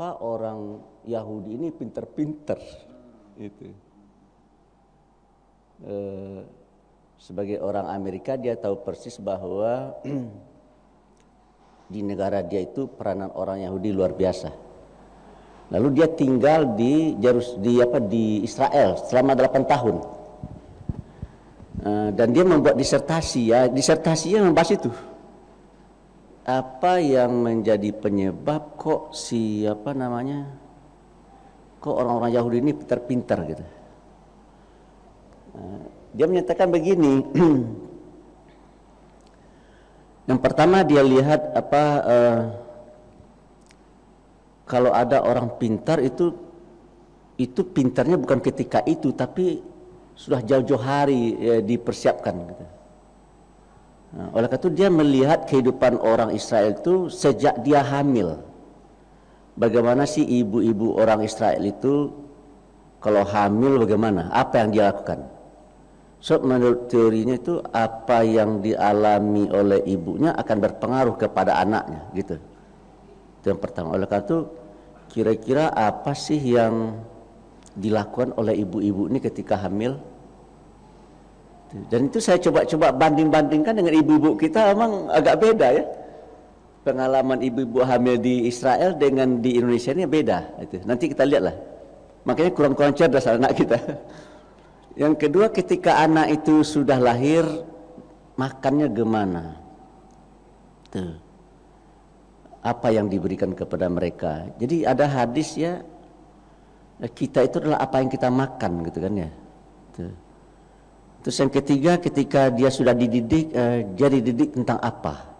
mengapa orang Yahudi ini pinter-pinter? Itu eh, sebagai orang Amerika dia tahu persis bahwa di negara dia itu peranan orang Yahudi luar biasa. Lalu dia tinggal di Jerus di apa di Israel selama 8 tahun. Eh, dan dia membuat disertasi ya disertasinya membahas itu apa yang menjadi penyebab kok si apa namanya kok orang-orang Yahudi ini pintar-pintar gitu. Nah, dia menyatakan begini. yang pertama dia lihat apa uh, kalau ada orang pintar itu itu pintarnya bukan ketika itu tapi sudah jauh-jauh hari ya, dipersiapkan gitu. Nah, oleh karena itu dia melihat kehidupan orang Israel itu sejak dia hamil. Bagaimana sih ibu-ibu orang Israel itu kalau hamil bagaimana? Apa yang dia lakukan? So menurut teorinya itu apa yang dialami oleh ibunya akan berpengaruh kepada anaknya gitu. Itu yang pertama. Oleh karena itu kira-kira apa sih yang dilakukan oleh ibu-ibu ini ketika hamil? Dan itu saya coba-coba banding-bandingkan dengan ibu-ibu kita memang agak beda ya. Pengalaman ibu-ibu hamil di Israel dengan di Indonesia ini beda. Itu. Nanti kita lihatlah. Makanya kurang-kurang cerdas anak kita. Yang kedua ketika anak itu sudah lahir makannya gimana? Apa yang diberikan kepada mereka. Jadi ada hadis ya kita itu adalah apa yang kita makan gitu kan ya. Terus yang ketiga ketika dia sudah dididik, uh, dia dididik tentang apa?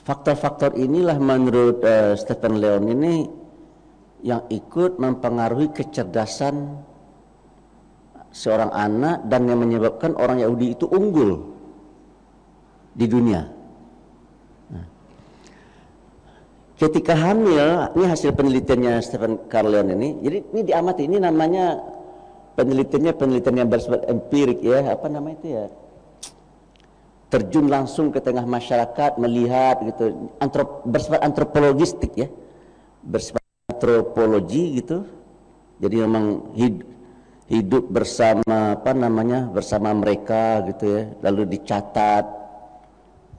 Faktor-faktor inilah menurut uh, Stephen Leon ini yang ikut mempengaruhi kecerdasan seorang anak dan yang menyebabkan orang Yahudi itu unggul di dunia. Nah. Ketika hamil, ini hasil penelitiannya Stephen Carleon ini. Jadi ini diamati, ini namanya penelitiannya penelitian yang bersifat empirik ya apa nama itu ya? Terjun langsung ke tengah masyarakat melihat gitu. Antrop, bersifat antropologistik ya. Bersifat antropologi gitu. Jadi memang hidup, hidup bersama apa namanya bersama mereka gitu ya. Lalu dicatat.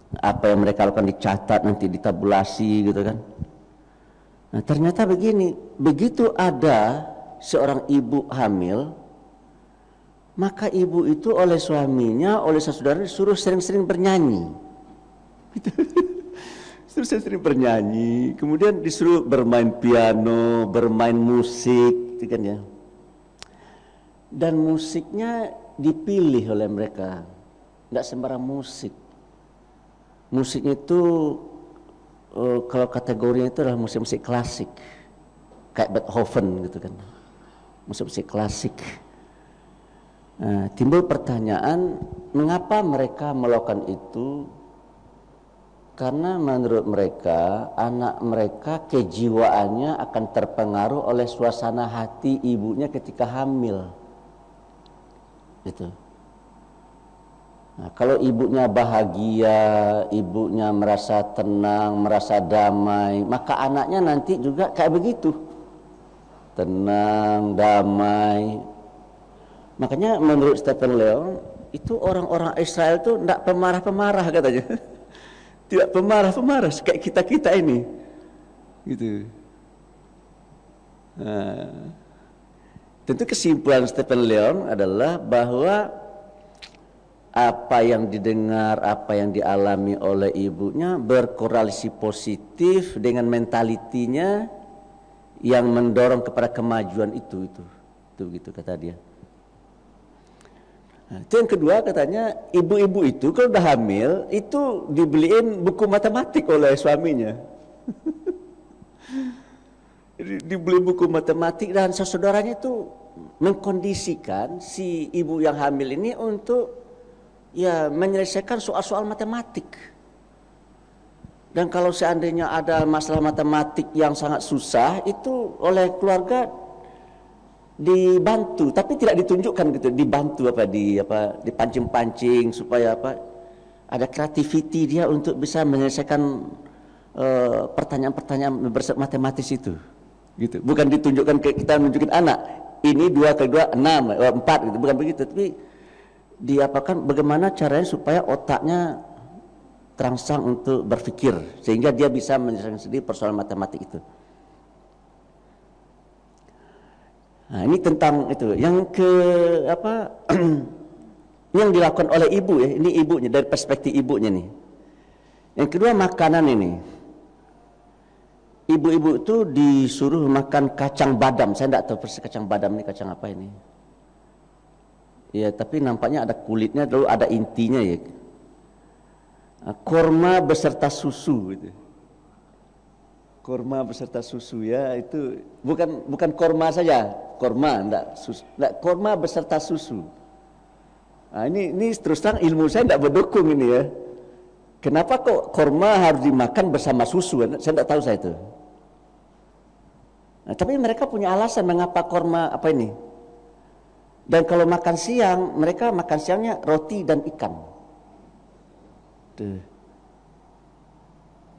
Apa yang mereka lakukan dicatat nanti ditabulasi gitu kan. Nah ternyata begini. Begitu ada seorang ibu hamil maka ibu itu oleh suaminya, oleh saudara disuruh sering-sering bernyanyi. Suruh sering-sering bernyanyi, kemudian disuruh bermain piano, bermain musik, gitu kan ya. Dan musiknya dipilih oleh mereka, nggak sembarang musik. Musik itu uh, kalau kategorinya itu adalah musik-musik klasik, kayak Beethoven gitu kan, musik-musik klasik Nah, timbul pertanyaan, mengapa mereka melakukan itu? Karena menurut mereka, anak mereka kejiwaannya akan terpengaruh oleh suasana hati ibunya ketika hamil. Itu. Nah, kalau ibunya bahagia, ibunya merasa tenang, merasa damai, maka anaknya nanti juga kayak begitu. Tenang, damai, Makanya menurut Stephen Leon itu orang-orang Israel itu tidak pemarah-pemarah katanya. Tidak pemarah-pemarah kayak kita-kita ini. Gitu. Nah, tentu kesimpulan Stephen Leon adalah bahwa apa yang didengar, apa yang dialami oleh ibunya berkorelasi positif dengan mentalitinya yang mendorong kepada kemajuan itu itu. Itu gitu kata dia. Nah, yang kedua katanya ibu-ibu itu kalau udah hamil itu dibeliin buku matematik oleh suaminya. Dibeli buku matematik dan saudaranya itu mengkondisikan si ibu yang hamil ini untuk ya menyelesaikan soal-soal matematik. Dan kalau seandainya ada masalah matematik yang sangat susah itu oleh keluarga dibantu tapi tidak ditunjukkan gitu dibantu apa di apa dipancing-pancing supaya apa ada kreativiti dia untuk bisa menyelesaikan eh, pertanyaan-pertanyaan uh, bersama matematis itu gitu bukan ditunjukkan ke kita menunjukkan anak ini dua kali dua enam eh, empat gitu bukan begitu tapi diapakan bagaimana caranya supaya otaknya terangsang untuk berpikir sehingga dia bisa menyelesaikan sendiri persoalan matematik itu. Nah, ini tentang itu. Yang ke apa? yang dilakukan oleh ibu ya, ini ibunya dari perspektif ibunya nih. Yang kedua makanan ini. Ibu-ibu itu disuruh makan kacang badam. Saya tidak tahu persis kacang badam ini kacang apa ini. Ya, tapi nampaknya ada kulitnya lalu ada intinya ya. Nah, korma beserta susu gitu. Korma beserta susu ya itu bukan bukan korma saja, korma enggak, susu, enggak korma beserta susu. Nah, ini ini terus terang ilmu saya tidak mendukung ini ya. Kenapa kok korma harus dimakan bersama susu? Saya tidak tahu saya itu. Nah, tapi mereka punya alasan mengapa korma apa ini. Dan kalau makan siang, mereka makan siangnya roti dan ikan. Tuh.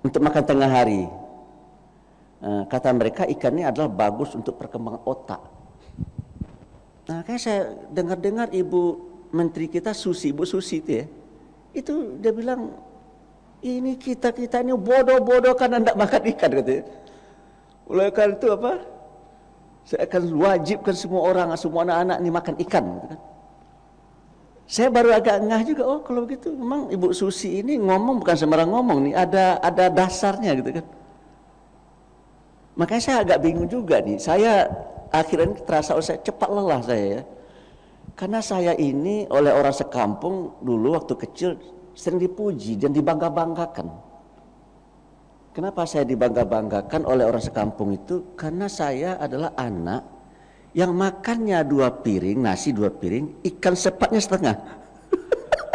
Untuk makan tengah hari. Nah, kata mereka ikan ini adalah bagus untuk perkembangan otak. Nah, kayak saya dengar-dengar ibu menteri kita Susi, Bu Susi itu ya. Itu dia bilang ini kita kita ini bodoh-bodoh karena tidak makan ikan katanya. Oleh karena itu apa? Saya akan wajibkan semua orang, semua anak-anak ini makan ikan. Gitu kan. Saya baru agak ngah juga, oh kalau begitu memang Ibu Susi ini ngomong bukan sembarang ngomong nih, ada ada dasarnya gitu kan. Makanya saya agak bingung juga nih, saya akhirnya terasa oh, saya cepat lelah saya ya. Karena saya ini oleh orang sekampung dulu waktu kecil sering dipuji dan dibangga-banggakan. Kenapa saya dibangga-banggakan oleh orang sekampung itu? Karena saya adalah anak yang makannya dua piring, nasi dua piring, ikan sepatnya setengah.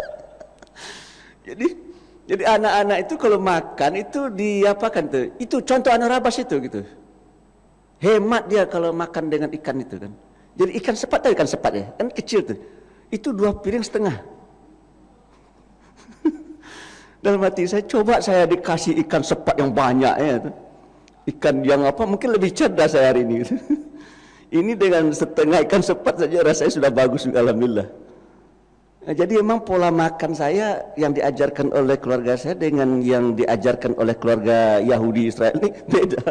jadi jadi anak-anak itu kalau makan itu diapakan tuh? Itu contoh anak rabas itu gitu. Hemat dia kalau makan dengan ikan itu kan. Jadi ikan sepat tadi ikan sepat ya, kan kecil tuh. Itu dua piring setengah. Dalam hati saya coba saya dikasih ikan sepat yang banyak ya. Tuh. Ikan yang apa mungkin lebih cerdas saya hari ini. ini dengan setengah ikan sepat saja rasanya sudah bagus alhamdulillah. Nah, jadi memang pola makan saya yang diajarkan oleh keluarga saya dengan yang diajarkan oleh keluarga Yahudi Israel ini beda.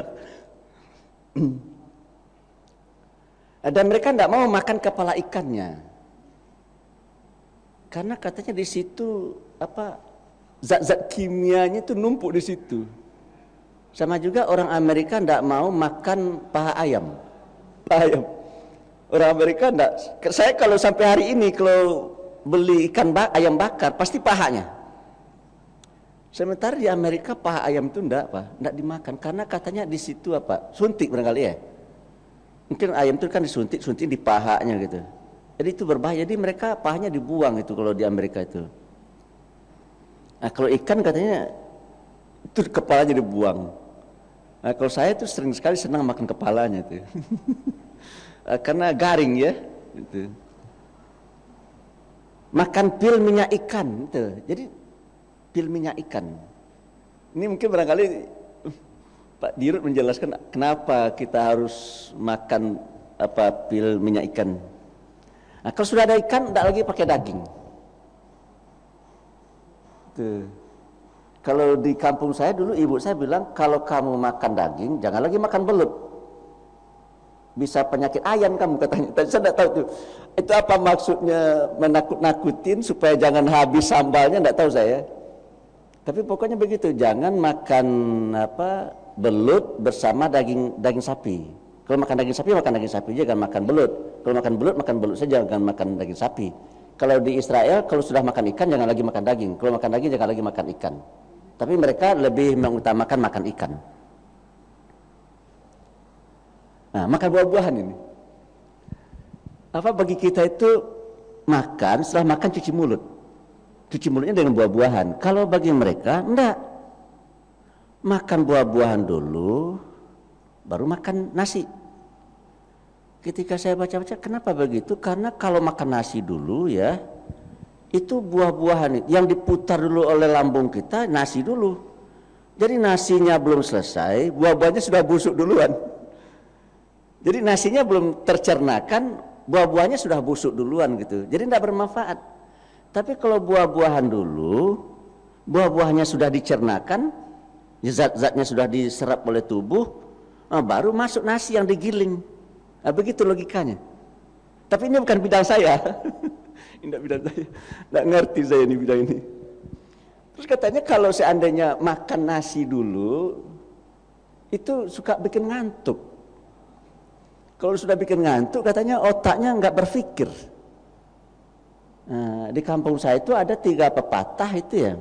Dan mereka tidak mau makan kepala ikannya. Karena katanya di situ apa zat-zat kimianya itu numpuk di situ. Sama juga orang Amerika tidak mau makan paha ayam. Paha ayam. Orang Amerika tidak. Saya kalau sampai hari ini kalau beli ikan bak, ayam bakar pasti pahanya. Sementara di Amerika paha ayam itu tidak apa, tidak dimakan karena katanya di situ apa suntik barangkali ya Mungkin ayam itu kan disuntik, suntik di pahanya gitu. Jadi itu berbahaya. Jadi mereka pahanya dibuang itu kalau di Amerika itu. Nah kalau ikan katanya itu kepalanya dibuang. Nah kalau saya itu sering sekali senang makan kepalanya itu. Ah, karena garing ya. Gitu. Makan pil minyak ikan gitu. Jadi pil minyak ikan. Ini mungkin barangkali Pak Dirut menjelaskan kenapa kita harus makan apa pil minyak ikan. Nah, kalau sudah ada ikan, tidak lagi pakai daging. Tuh. Kalau di kampung saya dulu ibu saya bilang kalau kamu makan daging jangan lagi makan belut. Bisa penyakit ayam kamu katanya. Tapi saya tidak tahu itu. Itu apa maksudnya menakut-nakutin supaya jangan habis sambalnya tidak tahu saya. Tapi pokoknya begitu, jangan makan apa belut bersama daging daging sapi. Kalau makan daging sapi makan daging sapi jangan makan belut. Kalau makan belut makan belut saja jangan makan daging sapi. Kalau di Israel kalau sudah makan ikan jangan lagi makan daging. Kalau makan daging jangan lagi makan ikan. Tapi mereka lebih mengutamakan makan ikan. Nah, makan buah-buahan ini. Apa bagi kita itu makan setelah makan cuci mulut. Cuci mulutnya dengan buah-buahan. Kalau bagi mereka enggak makan buah-buahan dulu, baru makan nasi. Ketika saya baca-baca, kenapa begitu? Karena kalau makan nasi dulu ya, itu buah-buahan yang diputar dulu oleh lambung kita nasi dulu. Jadi nasinya belum selesai, buah-buahnya sudah busuk duluan. Jadi nasinya belum tercernakan, buah-buahnya sudah busuk duluan gitu. Jadi tidak bermanfaat. Tapi kalau buah-buahan dulu, buah-buahnya sudah dicernakan, zat-zatnya sudah diserap oleh tubuh, nah baru masuk nasi yang digiling. Nah, begitu logikanya. Tapi ini bukan bidang saya. Tidak bidang saya. Tidak ngerti saya ini bidang ini. Terus katanya kalau seandainya makan nasi dulu, itu suka bikin ngantuk. Kalau sudah bikin ngantuk, katanya otaknya nggak berpikir. Nah, di kampung saya itu ada tiga pepatah itu ya.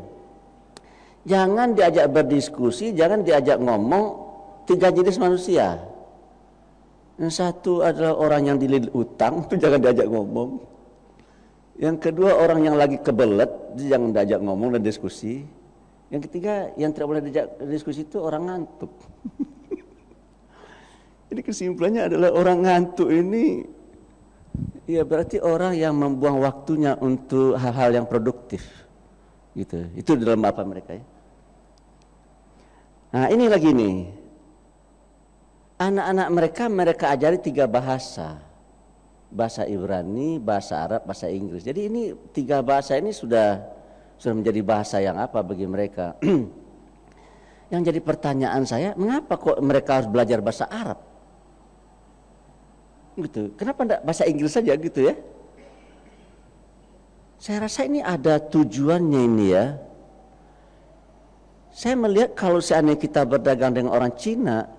Jangan diajak berdiskusi, jangan diajak ngomong tiga jenis manusia. Yang satu adalah orang yang dililit utang, itu jangan diajak ngomong. Yang kedua orang yang lagi kebelet, jangan diajak ngomong dan diskusi. Yang ketiga yang tidak boleh diajak diskusi itu orang ngantuk. Jadi kesimpulannya adalah orang ngantuk ini ya berarti orang yang membuang waktunya untuk hal-hal yang produktif. Gitu. Itu dalam apa mereka ya. Nah, ini lagi nih. Anak-anak mereka mereka ajari tiga bahasa bahasa Ibrani, bahasa Arab, bahasa Inggris. Jadi ini tiga bahasa ini sudah sudah menjadi bahasa yang apa bagi mereka. yang jadi pertanyaan saya, mengapa kok mereka harus belajar bahasa Arab? Gitu. Kenapa enggak bahasa Inggris saja gitu ya? Saya rasa ini ada tujuannya ini ya. Saya melihat kalau seandainya kita berdagang dengan orang Cina,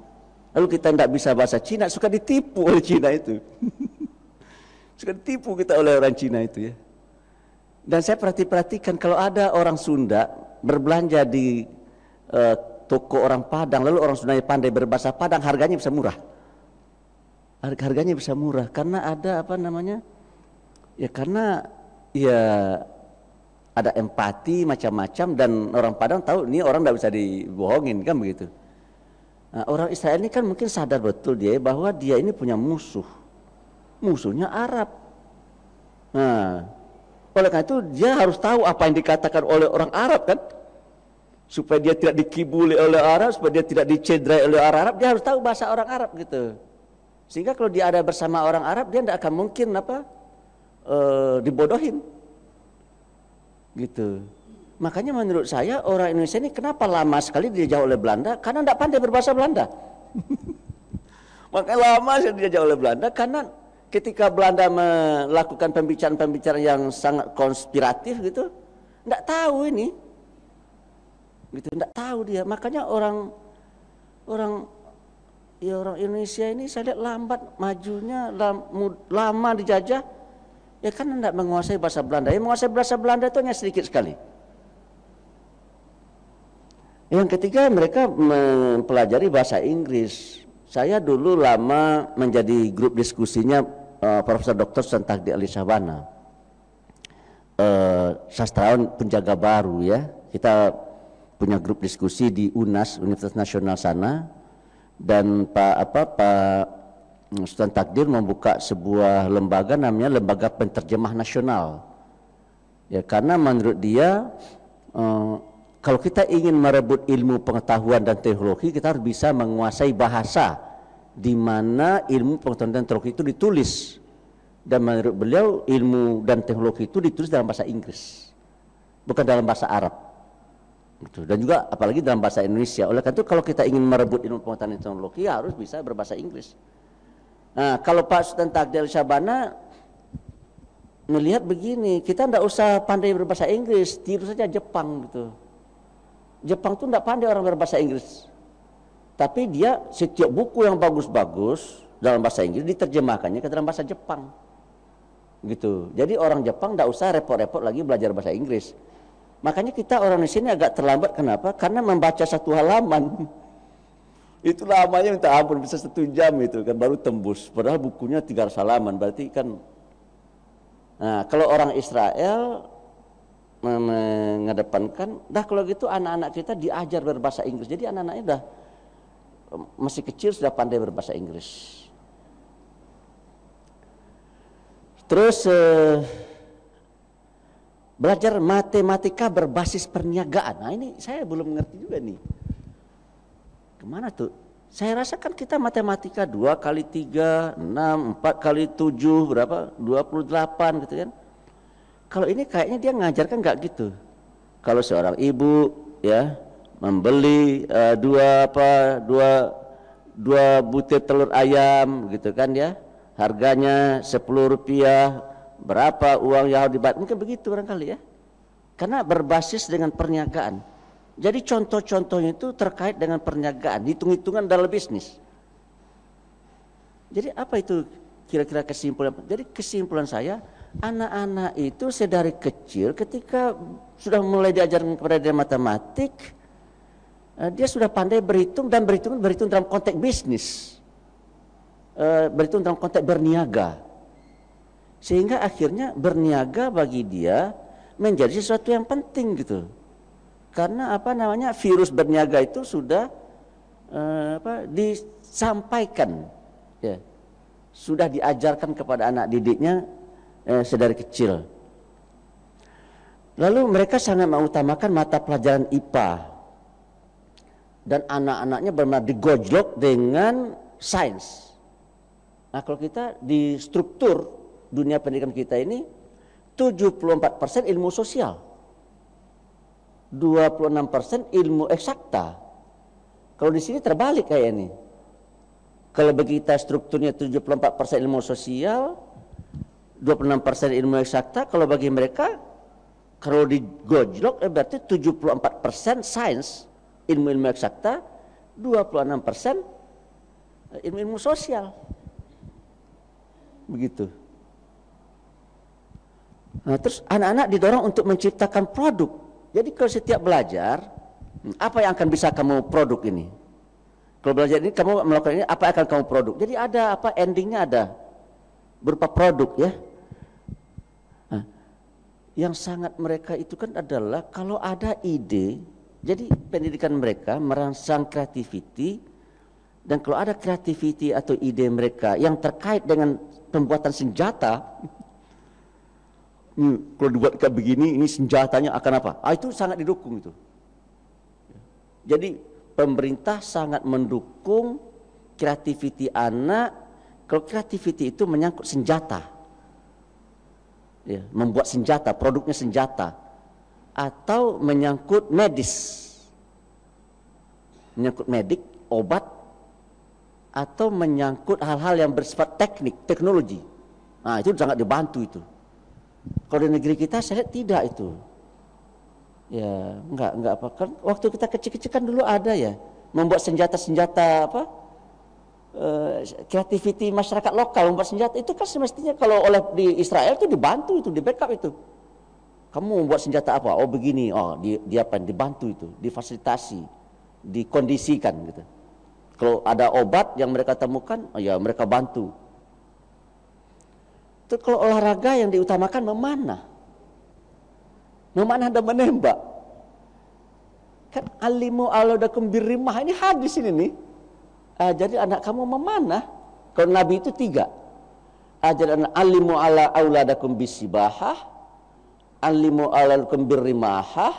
lalu kita tidak bisa bahasa Cina, suka ditipu oleh Cina itu. Suka ditipu kita oleh orang Cina itu ya. Dan saya perhati-perhatikan kalau ada orang Sunda berbelanja di uh, toko orang Padang, lalu orang Sunda pandai berbahasa Padang, harganya bisa murah. Harganya bisa murah karena ada apa namanya? Ya karena ya ada empati macam-macam dan orang Padang tahu ini orang tidak bisa dibohongin kan begitu. Nah, orang Israel ini kan mungkin sadar betul dia bahwa dia ini punya musuh musuhnya Arab. Nah, oleh karena itu dia harus tahu apa yang dikatakan oleh orang Arab kan, supaya dia tidak dikibuli oleh Arab, supaya dia tidak dicederai oleh Arab, dia harus tahu bahasa orang Arab gitu. Sehingga kalau dia ada bersama orang Arab, dia tidak akan mungkin apa e, dibodohin, gitu. Makanya menurut saya orang Indonesia ini kenapa lama sekali dijajah oleh Belanda? Karena tidak pandai berbahasa Belanda. Makanya lama sekali dijajah oleh Belanda karena ketika Belanda melakukan pembicaraan-pembicaraan yang sangat konspiratif gitu, tidak tahu ini, gitu, tidak tahu dia. Makanya orang orang ya orang Indonesia ini saya lihat lambat majunya, lama dijajah, ya kan tidak menguasai bahasa Belanda. Yang menguasai bahasa Belanda itu hanya sedikit sekali. Yang ketiga mereka mempelajari bahasa Inggris. Saya dulu lama menjadi grup diskusinya uh, Profesor Dr. Santagdi Ali Sabana uh, sastrawan penjaga baru ya kita punya grup diskusi di UNAS Universitas Nasional sana dan Pak apa Pak Sultan Takdir membuka sebuah lembaga namanya Lembaga Penterjemah Nasional. Ya karena menurut dia uh, kalau kita ingin merebut ilmu pengetahuan dan teknologi kita harus bisa menguasai bahasa di mana ilmu pengetahuan dan teknologi itu ditulis. Dan menurut beliau ilmu dan teknologi itu ditulis dalam bahasa Inggris bukan dalam bahasa Arab gitu. dan juga apalagi dalam bahasa Indonesia oleh karena itu kalau kita ingin merebut ilmu pengetahuan dan teknologi ya harus bisa berbahasa Inggris nah kalau Pak Sultan Takdir Syabana melihat begini kita tidak usah pandai berbahasa Inggris tiru saja Jepang gitu Jepang itu tidak pandai orang berbahasa Inggris tapi dia setiap buku yang bagus-bagus dalam bahasa Inggris diterjemahkannya ke dalam bahasa Jepang. Gitu. Jadi orang Jepang tidak usah repot-repot lagi belajar bahasa Inggris. Makanya kita orang di sini agak terlambat kenapa? Karena membaca satu halaman itu lamanya minta ampun bisa satu jam itu kan baru tembus. Padahal bukunya tiga halaman berarti kan. Nah kalau orang Israel mengedepankan, dah kalau gitu anak-anak kita diajar berbahasa Inggris. Jadi anak-anaknya dah masih kecil sudah pandai berbahasa Inggris. Terus eh, belajar matematika berbasis perniagaan. Nah ini saya belum mengerti juga nih. Ke mana tuh? Saya rasakan kita matematika 2 kali 3, 6, 4 kali 7, berapa? 28 gitu kan. Kalau ini kayaknya dia ngajarkan nggak gitu. Kalau seorang ibu ya membeli uh, dua apa dua dua butir telur ayam gitu kan ya harganya sepuluh rupiah berapa uang yang harus dibayar. Mungkin begitu barangkali ya. Karena berbasis dengan perniagaan. Jadi contoh-contohnya itu terkait dengan perniagaan hitung-hitungan dalam bisnis. Jadi apa itu kira-kira kesimpulan? Jadi kesimpulan saya anak-anak itu sedari kecil ketika sudah mulai diajarkan kepada dia matematik Eh, dia sudah pandai berhitung dan berhitung berhitung dalam konteks bisnis, uh, berhitung dalam konteks berniaga, sehingga akhirnya berniaga bagi dia menjadi sesuatu yang penting gitu, karena apa namanya virus berniaga itu sudah uh, apa, disampaikan, ya, sudah diajarkan kepada anak didiknya uh, sedari kecil. Lalu mereka sangat mengutamakan mata pelajaran IPA dan anak-anaknya benar digojlok dengan sains. Nah kalau kita di struktur dunia pendidikan kita ini 74% ilmu sosial. 26% ilmu eksakta. Kalau di sini terbalik kayak ini. Kalau bagi kita strukturnya 74% ilmu sosial, 26% ilmu eksakta, kalau bagi mereka kalau digojlok eh, berarti 74% sains ilmu-ilmu eksakta, 26 persen ilmu-ilmu sosial. Begitu. Nah, terus anak-anak didorong untuk menciptakan produk. Jadi kalau setiap belajar, apa yang akan bisa kamu produk ini? Kalau belajar ini kamu melakukan ini, apa yang akan kamu produk? Jadi ada apa endingnya ada berupa produk ya. Nah, yang sangat mereka itu kan adalah kalau ada ide jadi pendidikan mereka merangsang creativity dan kalau ada creativity atau ide mereka yang terkait dengan pembuatan senjata, hmm, kalau dibuat kayak begini, ini senjatanya akan apa? Ah, itu sangat didukung itu. Jadi pemerintah sangat mendukung creativity anak. Kalau creativity itu menyangkut senjata, ya, membuat senjata, produknya senjata atau menyangkut medis menyangkut medik obat atau menyangkut hal-hal yang bersifat teknik teknologi nah itu sangat dibantu itu kalau di negeri kita saya lihat tidak itu ya enggak enggak apa kan waktu kita kecil-kecil kan dulu ada ya membuat senjata-senjata apa uh, creativity masyarakat lokal membuat senjata itu kan semestinya kalau oleh di Israel itu dibantu itu di backup itu kamu membuat senjata apa? Oh begini, oh di, di apa? Dibantu itu, difasilitasi, dikondisikan gitu. Kalau ada obat yang mereka temukan, oh ya mereka bantu. Terus kalau olahraga yang diutamakan memanah, memanah dan menembak. Kan alimu aladakum birrimah ini hadis ini nih. Ah, jadi anak kamu memanah. Kalau Nabi itu tiga. Ajaran alimu ala auladakum bisibahah alimu alalakum birrimahah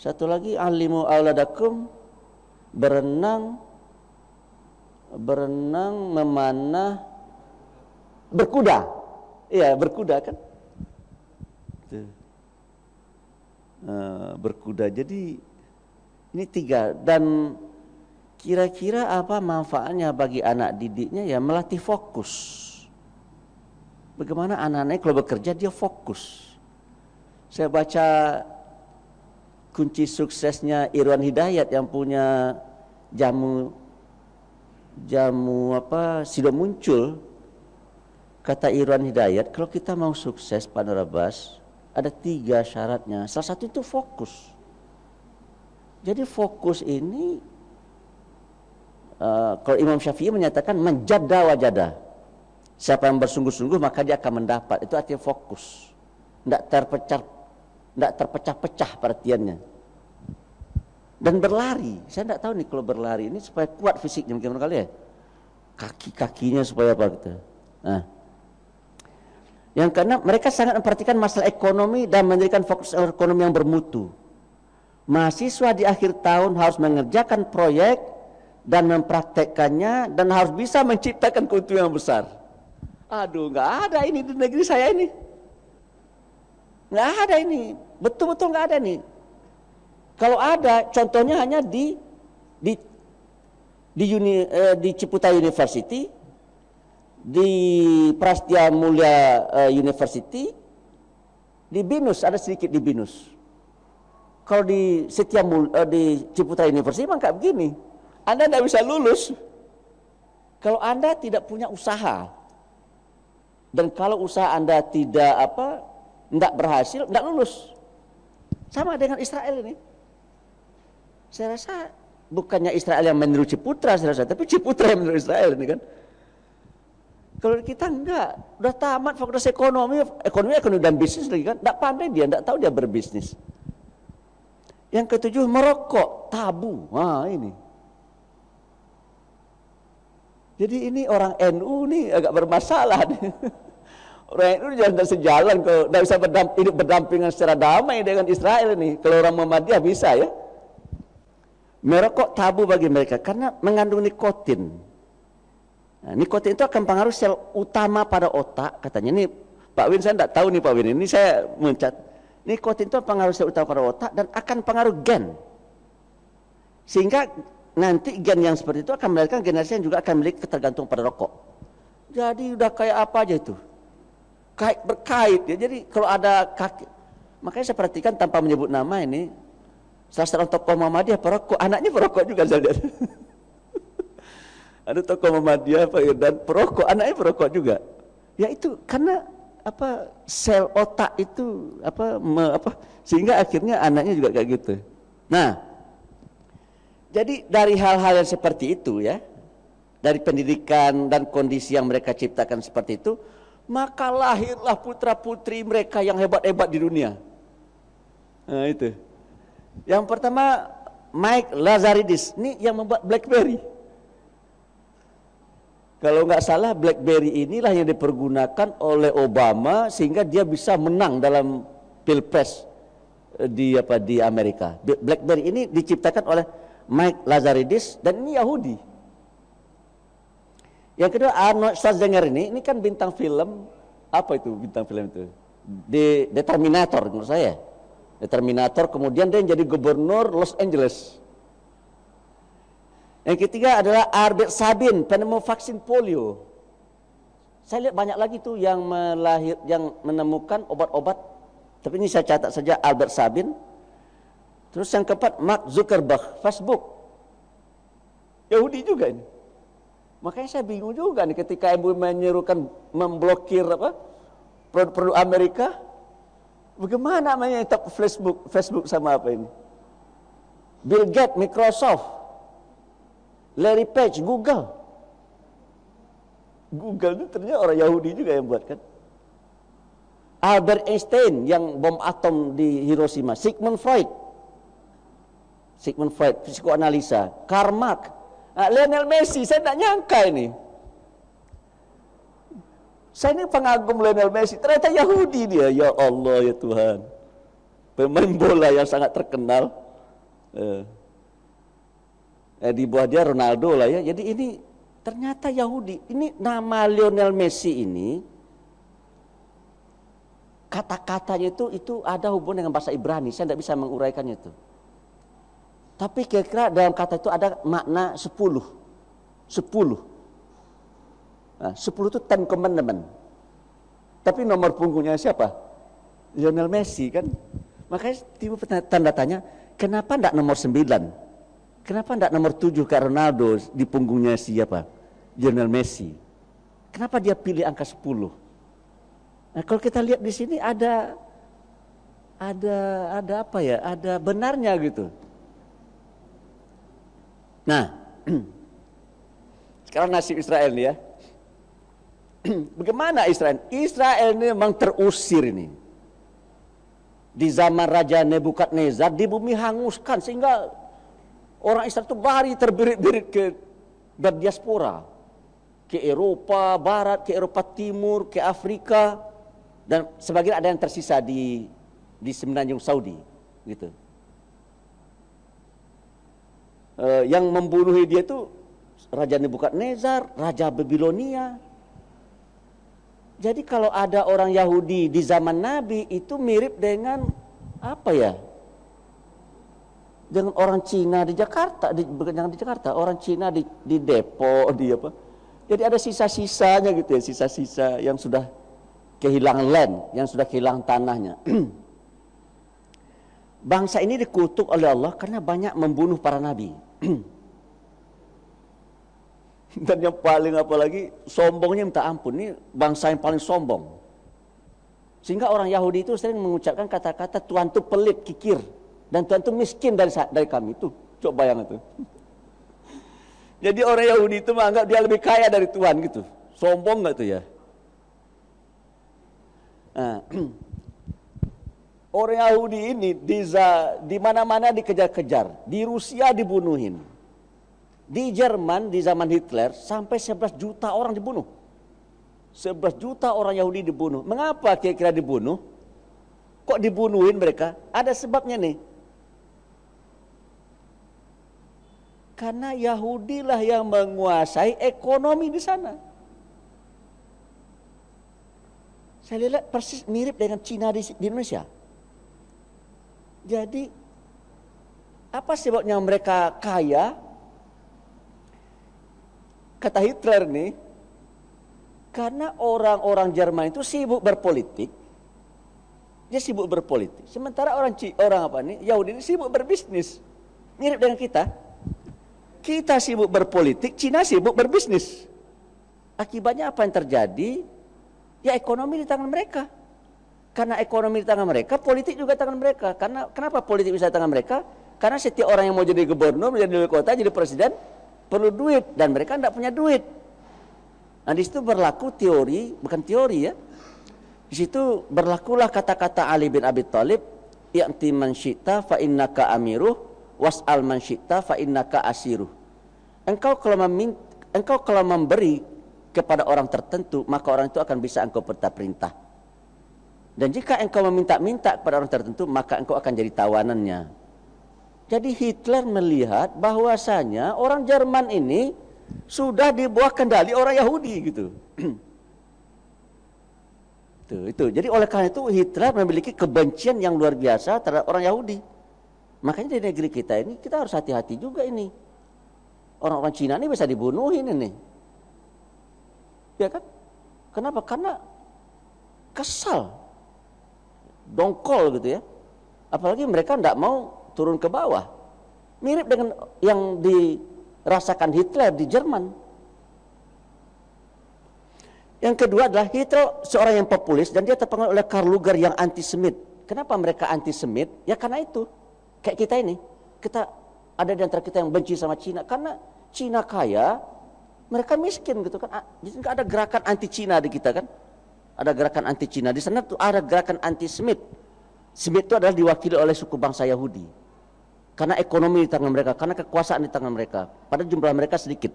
satu lagi alimu aladakum berenang berenang memanah berkuda? Iya berkuda kan? Uh, berkuda. Jadi ini tiga. Dan kira-kira apa manfaatnya bagi anak didiknya? Ya melatih fokus. Bagaimana anak-anak kalau bekerja dia fokus. Saya baca kunci suksesnya Irwan Hidayat yang punya jamu jamu apa sido muncul kata Irwan Hidayat kalau kita mau sukses Pak Nurabas ada tiga syaratnya. Salah satu itu fokus. Jadi fokus ini uh, kalau Imam Syafi'i menyatakan menjada wajada siapa yang bersungguh-sungguh maka dia akan mendapat. Itu artinya fokus. Tidak terpecah tidak terpecah-pecah perhatiannya. Dan berlari. Saya tidak tahu nih kalau berlari ini supaya kuat fisiknya. Mungkin kali ya? Kaki-kakinya supaya apa gitu. Nah Yang karena mereka sangat memperhatikan masalah ekonomi dan mendirikan fokus ekonomi yang bermutu. Mahasiswa di akhir tahun harus mengerjakan proyek dan mempraktekkannya dan harus bisa menciptakan keuntungan yang besar. Aduh, nggak ada ini di negeri saya ini. Nggak ada ini, betul-betul nggak ada nih. Kalau ada, contohnya hanya di di di, uni, eh, di Ciputa University di Prastia Mulia uh, University di Binus ada sedikit di Binus. Kalau di Setia Mul, uh, di Ciputra University memang kayak begini. Anda tidak bisa lulus. Kalau Anda tidak punya usaha dan kalau usaha Anda tidak apa tidak berhasil tidak lulus. Sama dengan Israel ini. Saya rasa bukannya Israel yang meniru Ciputra saya rasa tapi Ciputra yang meniru Israel ini kan kalau kita enggak, udah tamat fakultas ekonomi, ekonomi ekonomi dan bisnis lagi kan, enggak pandai dia, enggak tahu dia berbisnis. Yang ketujuh merokok, tabu. Wah ini. Jadi ini orang NU nih agak bermasalah nih. Orang NU jangan sejalan kalau tidak bisa berdamping, hidup berdampingan secara damai dengan Israel ini. Kalau orang Muhammadiyah bisa ya. Merokok tabu bagi mereka karena mengandung nikotin. Nah, nikotin itu akan pengaruh sel utama pada otak katanya. Ini Pak Win saya tidak tahu nih Pak Win. Ini saya mencat. Nikotin itu pengaruh sel utama pada otak dan akan pengaruh gen. Sehingga nanti gen yang seperti itu akan melahirkan generasi yang juga akan memiliki ketergantungan pada rokok. Jadi udah kayak apa aja itu? Kait berkait ya. Jadi kalau ada kaki makanya saya perhatikan tanpa menyebut nama ini salah seorang tokoh Muhammadiyah perokok, anaknya perokok juga saya lihat. ada tokoh Muhammadiyah dan perokok, anaknya perokok juga. Ya itu karena apa sel otak itu apa me, apa sehingga akhirnya anaknya juga kayak gitu. Nah, jadi dari hal-hal yang seperti itu ya, dari pendidikan dan kondisi yang mereka ciptakan seperti itu, maka lahirlah putra-putri mereka yang hebat-hebat di dunia. Nah, itu. Yang pertama Mike Lazaridis, ini yang membuat BlackBerry. Kalau nggak salah BlackBerry inilah yang dipergunakan oleh Obama sehingga dia bisa menang dalam pilpres eh, di apa di Amerika. BlackBerry ini diciptakan oleh Mike Lazaridis dan ini Yahudi. Yang kedua Arnold Schwarzenegger ini, ini kan bintang film apa itu bintang film itu? The Determinator menurut saya. Determinator kemudian dia jadi gubernur Los Angeles. Yang ketiga adalah Albert Sabin, penemu vaksin polio. Saya lihat banyak lagi tuh yang melahir, yang menemukan obat-obat. Tapi ini saya catat saja Albert Sabin. Terus yang keempat Mark Zuckerberg, Facebook. Yahudi juga ini. Makanya saya bingung juga nih ketika ibu menyerukan memblokir apa produk-produk Amerika. Bagaimana namanya Facebook, Facebook sama apa ini? Bill Gates, Microsoft, Larry Page, Google. Google itu ternyata orang Yahudi juga yang buat kan. Albert Einstein yang bom atom di Hiroshima, Sigmund Freud, Sigmund Freud, psikoanalisa, Karl Marx, nah, Lionel Messi, saya tidak nyangka ini. Saya ini pengagum Lionel Messi, ternyata Yahudi dia, ya Allah ya Tuhan. Pemain bola yang sangat terkenal. Eh eh, di bawah dia Ronaldo lah ya. Jadi ini ternyata Yahudi. Ini nama Lionel Messi ini kata-katanya itu itu ada hubungan dengan bahasa Ibrani. Saya tidak bisa menguraikannya itu. Tapi kira-kira dalam kata itu ada makna sepuluh. Sepuluh. Nah, sepuluh itu ten commandment. Tapi nomor punggungnya siapa? Lionel Messi kan. Makanya timbul tanda tanya, kenapa tidak nomor sembilan? Kenapa tidak nomor tujuh ke Ronaldo di punggungnya siapa? Lionel Messi. Kenapa dia pilih angka sepuluh? Nah, kalau kita lihat di sini ada ada ada apa ya? Ada benarnya gitu. Nah, sekarang nasib Israel nih ya. Bagaimana Israel? Israel ini memang terusir ini. Di zaman Raja Nebukadnezar di bumi hanguskan sehingga Orang Israel itu lari terbirit-birit ke berdiaspora. Ke Eropa Barat, ke Eropa Timur, ke Afrika. Dan sebagian ada yang tersisa di di Semenanjung Saudi, gitu. Uh, yang membunuh dia itu Raja Nebukadnezar, Raja Babilonia. Jadi kalau ada orang Yahudi di zaman Nabi itu mirip dengan apa ya? Dengan orang Cina di Jakarta, di, bukan di Jakarta, orang Cina di, di Depok, di apa? Jadi ada sisa-sisanya gitu ya, sisa-sisa yang sudah kehilangan land, yang sudah kehilangan tanahnya. Bangsa ini dikutuk oleh Allah karena banyak membunuh para nabi. Dan yang paling apalagi sombongnya minta ampun. Ini bangsa yang paling sombong. Sehingga orang Yahudi itu sering mengucapkan kata-kata Tuhan itu pelit, kikir. Dan Tuhan itu miskin dari dari kami. Itu coba bayang itu. Jadi orang Yahudi itu menganggap dia lebih kaya dari Tuhan gitu. Sombong nggak tuh ya? Nah, orang Yahudi ini di, di mana-mana dikejar-kejar, di Rusia dibunuhin, di Jerman di zaman Hitler sampai 11 juta orang dibunuh. 11 juta orang Yahudi dibunuh. Mengapa kira-kira dibunuh? Kok dibunuhin mereka? Ada sebabnya nih. Karena Yahudi lah yang menguasai ekonomi di sana. Saya lihat persis mirip dengan Cina di, di Indonesia. Jadi apa sebabnya mereka kaya? Kata Hitler nih, karena orang-orang Jerman itu sibuk berpolitik, dia sibuk berpolitik. Sementara orang orang apa nih Yahudi ini sibuk berbisnis. Mirip dengan kita. Kita sibuk berpolitik, Cina sibuk berbisnis. Akibatnya apa yang terjadi? Ya ekonomi di tangan mereka. Karena ekonomi di tangan mereka, politik juga di tangan mereka. Karena kenapa politik bisa di tangan mereka? Karena setiap orang yang mau jadi gubernur, menjadi wali kota, jadi presiden, perlu duit dan mereka tidak punya duit. Nah di situ berlaku teori, bukan teori ya. Di situ berlakulah kata-kata Ali bin Abi Thalib, "Ya'ti man syi'ta fa innaka amiruh was'al man syi'ta fa innaka asiruh. Engkau kalau meminta, engkau kalau memberi kepada orang tertentu, maka orang itu akan bisa engkau perintah. Dan jika engkau meminta-minta kepada orang tertentu, maka engkau akan jadi tawanannya. Jadi Hitler melihat bahwasanya orang Jerman ini sudah di bawah kendali orang Yahudi gitu. itu, itu. Jadi oleh karena itu Hitler memiliki kebencian yang luar biasa terhadap orang Yahudi. Makanya di negeri kita ini kita harus hati-hati juga ini. Orang-orang Cina ini bisa dibunuhin ini. Ya kan? Kenapa? Karena kesal. Dongkol gitu ya. Apalagi mereka tidak mau turun ke bawah. Mirip dengan yang dirasakan Hitler di Jerman. Yang kedua adalah Hitler seorang yang populis dan dia terpengaruh oleh Karl Luger yang antisemit. Kenapa mereka antisemit? Ya karena itu Kayak kita ini, kita ada di antara kita yang benci sama Cina karena Cina kaya, mereka miskin gitu kan. Jadi nggak ada gerakan anti Cina di kita kan. Ada gerakan anti Cina di sana tuh ada gerakan anti Smith. Smith itu adalah diwakili oleh suku bangsa Yahudi. Karena ekonomi di tangan mereka, karena kekuasaan di tangan mereka. Pada jumlah mereka sedikit.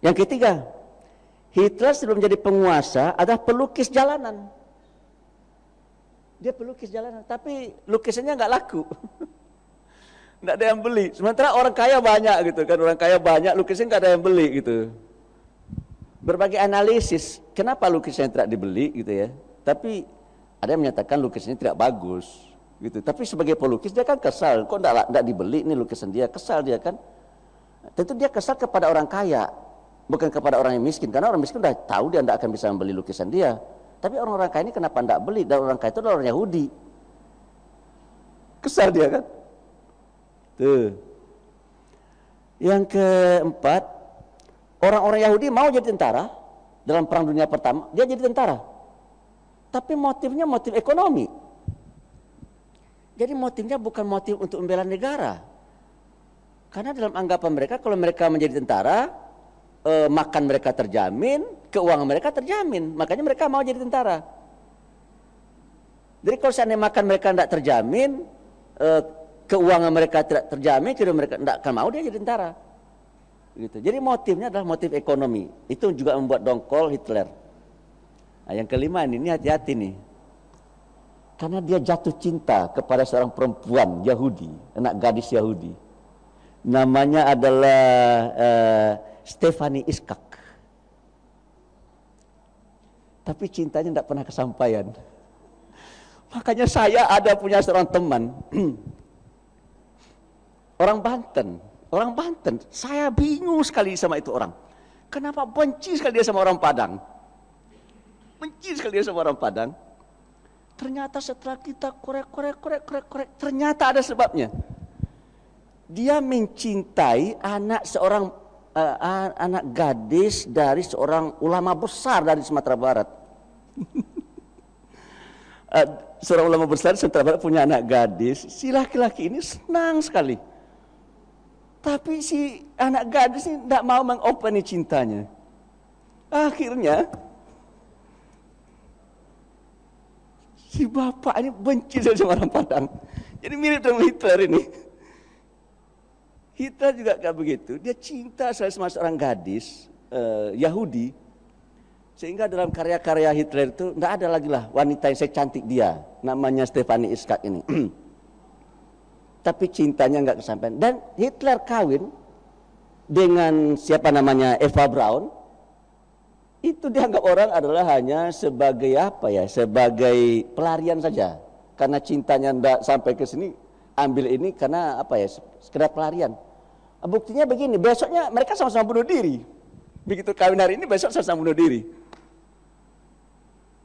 Yang ketiga, Hitler sebelum menjadi penguasa adalah pelukis jalanan dia pelukis jalanan, tapi lukisannya nggak laku. nggak ada yang beli. Sementara orang kaya banyak gitu kan, orang kaya banyak, lukisan nggak ada yang beli gitu. Berbagai analisis, kenapa lukisannya tidak dibeli gitu ya. Tapi ada yang menyatakan lukisannya tidak bagus gitu. Tapi sebagai pelukis dia kan kesal, kok nggak dibeli ini lukisan dia, kesal dia kan. Tentu dia kesal kepada orang kaya, bukan kepada orang yang miskin. Karena orang miskin udah tahu dia tidak akan bisa membeli lukisan dia. Tapi orang-orang kaya ini kenapa tidak beli? Dan orang kaya itu adalah orang Yahudi. Kesal dia kan? Tuh. Yang keempat, orang-orang Yahudi mau jadi tentara dalam perang dunia pertama, dia jadi tentara. Tapi motifnya motif ekonomi. Jadi motifnya bukan motif untuk membela negara. Karena dalam anggapan mereka kalau mereka menjadi tentara, eh, makan mereka terjamin, keuangan mereka terjamin. Makanya mereka mau jadi tentara. Jadi kalau seandainya makan mereka tidak terjamin, eh, keuangan mereka tidak terjamin, kira mereka tidak akan mau dia jadi tentara. Gitu. Jadi motifnya adalah motif ekonomi. Itu juga membuat dongkol Hitler. Nah, yang kelima ini, ini hati-hati nih. Karena dia jatuh cinta kepada seorang perempuan Yahudi, anak gadis Yahudi. Namanya adalah uh, Stephanie Iskak. Tapi cintanya tidak pernah kesampaian. Makanya saya ada punya seorang teman. orang Banten Orang Banten, saya bingung sekali sama itu orang. Kenapa benci sekali dia sama orang Padang? Benci sekali dia sama orang Padang. Ternyata setelah kita korek, korek, korek, korek, korek, ternyata ada sebabnya. Dia mencintai anak seorang uh, anak gadis dari seorang ulama besar dari Sumatera Barat. uh, seorang ulama besar Sumatera Barat punya anak gadis, si laki-laki ini senang sekali tapi si anak gadis ini tidak mau mengopeni cintanya. Akhirnya si bapak ini benci sama orang Padang. Jadi mirip dengan Hitler ini. Hitler juga kayak begitu. Dia cinta sama seorang gadis uh, Yahudi. Sehingga dalam karya-karya Hitler itu tidak ada lagi lah wanita yang secantik dia. Namanya Stefani Iskak ini. tapi cintanya nggak kesampaian. Dan Hitler kawin dengan siapa namanya Eva Braun, itu dianggap orang adalah hanya sebagai apa ya, sebagai pelarian saja. Karena cintanya ndak sampai ke sini, ambil ini karena apa ya, sekedar pelarian. Buktinya begini, besoknya mereka sama-sama bunuh diri. Begitu kawin hari ini, besok sama-sama bunuh diri.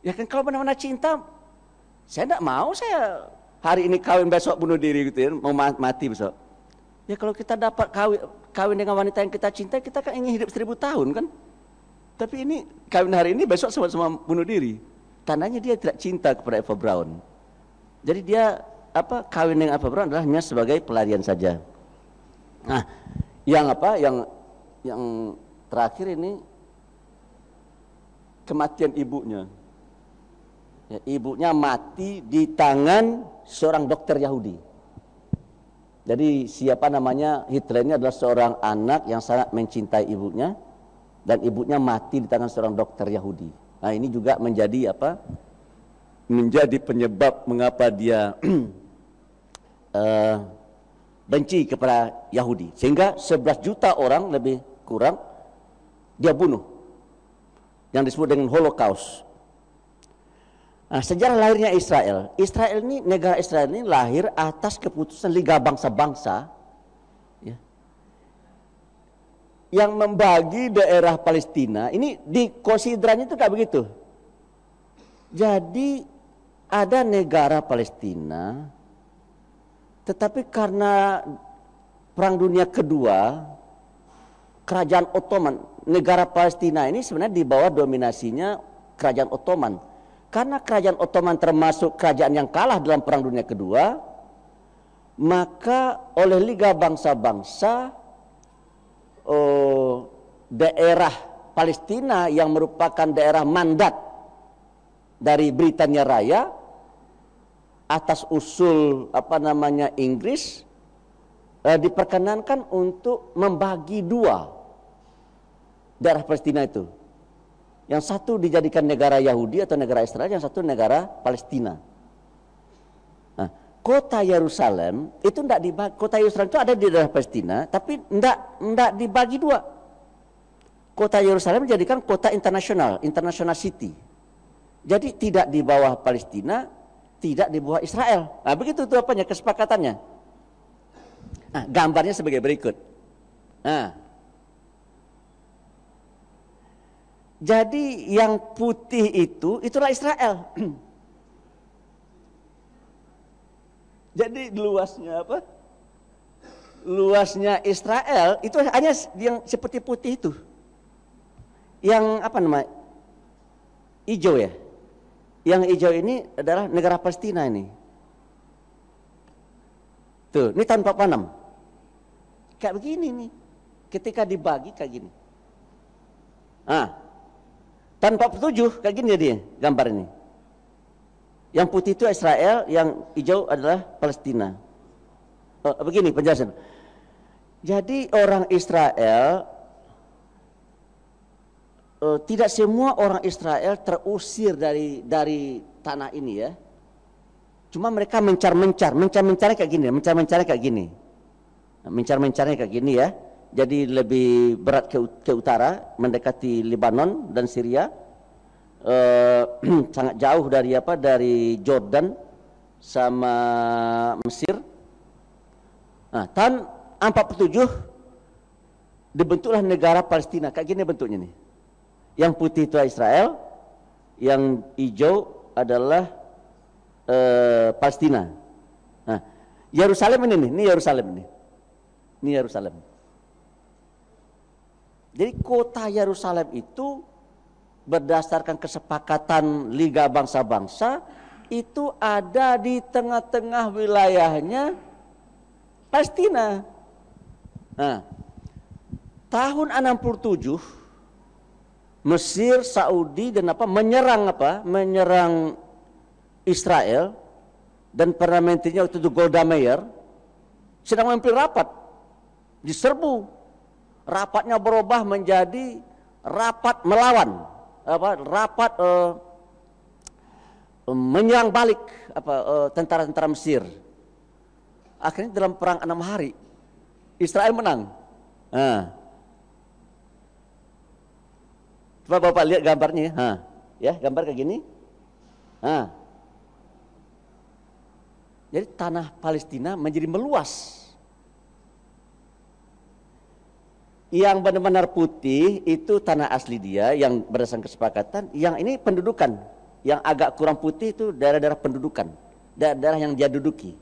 Ya kan kalau benar-benar cinta, saya tidak mau saya hari ini kawin besok bunuh diri gitu ya, mau mati besok. Ya kalau kita dapat kawin, kawin dengan wanita yang kita cintai, kita kan ingin hidup seribu tahun kan. Tapi ini kawin hari ini besok sama-sama bunuh diri. Tandanya dia tidak cinta kepada Eva Braun. Jadi dia apa kawin dengan Eva Braun adalah hanya sebagai pelarian saja. Nah, yang apa yang yang terakhir ini kematian ibunya. Ya, ibunya mati di tangan seorang dokter Yahudi. Jadi siapa namanya Hitler ini adalah seorang anak yang sangat mencintai ibunya dan ibunya mati di tangan seorang dokter Yahudi. Nah ini juga menjadi apa? Menjadi penyebab mengapa dia uh, benci kepada Yahudi. Sehingga 11 juta orang lebih kurang dia bunuh. Yang disebut dengan Holocaust. Nah, sejarah lahirnya Israel. Israel ini negara Israel ini lahir atas keputusan Liga Bangsa-Bangsa ya, yang membagi daerah Palestina. Ini di konsiderannya itu kayak begitu. Jadi ada negara Palestina, tetapi karena Perang Dunia Kedua, Kerajaan Ottoman, negara Palestina ini sebenarnya di bawah dominasinya Kerajaan Ottoman. Karena kerajaan Ottoman termasuk kerajaan yang kalah dalam Perang Dunia Kedua, maka oleh Liga Bangsa-Bangsa oh, daerah Palestina yang merupakan daerah mandat dari Britania Raya atas usul apa namanya Inggris eh, diperkenankan untuk membagi dua daerah Palestina itu yang satu dijadikan negara Yahudi atau negara Israel, yang satu negara Palestina. Nah, kota Yerusalem itu tidak dibagi, kota Yerusalem itu ada di daerah Palestina, tapi tidak tidak dibagi dua. Kota Yerusalem dijadikan kota internasional, international city. Jadi tidak di bawah Palestina, tidak di bawah Israel. Nah, begitu tuh apanya kesepakatannya. Nah, gambarnya sebagai berikut. Nah, Jadi yang putih itu itulah Israel. Jadi luasnya apa? Luasnya Israel itu hanya yang seperti putih itu. Yang apa nama? Hijau ya. Yang hijau ini adalah negara Palestina ini. Tuh, ini tahun 46. Kayak begini nih. Ketika dibagi kayak gini. Ah, tanpa petujuh kayak gini dia gambar ini. Yang putih itu Israel, yang hijau adalah Palestina. Oh, begini penjelasan. Jadi orang Israel uh, tidak semua orang Israel terusir dari dari tanah ini ya. Cuma mereka mencar-mencar, mencar-mencar kayak gini, mencar-mencar kayak gini. Mencar-mencarnya kayak gini ya. Jadi lebih berat ke, ke utara, mendekati Lebanon dan Syria. Uh, sangat jauh dari apa? Dari Jordan sama Mesir. Nah, tahun 47 dibentuklah negara Palestina. Kayak gini bentuknya nih. Yang putih itu Israel, yang hijau adalah uh, Palestina. Nah, Yerusalem ini nih, ini Yerusalem ini. Ini Yerusalem. Jadi kota Yerusalem itu berdasarkan kesepakatan Liga Bangsa-Bangsa itu ada di tengah-tengah wilayahnya Palestina. Nah, tahun 67 Mesir, Saudi dan apa menyerang apa? Menyerang Israel dan perdana menterinya waktu itu Golda Meir sedang memimpin rapat diserbu. Rapatnya berubah menjadi rapat melawan apa rapat uh, menyerang balik apa uh, tentara-tentara Mesir. Akhirnya dalam perang enam hari Israel menang. Nah, Coba Bapak lihat gambarnya. Ha. Ya, gambar kayak gini. Ha. Jadi tanah Palestina menjadi meluas. Yang benar-benar putih itu tanah asli dia yang berdasarkan kesepakatan. Yang ini pendudukan. Yang agak kurang putih itu daerah-daerah pendudukan. Daerah-daerah yang dia duduki.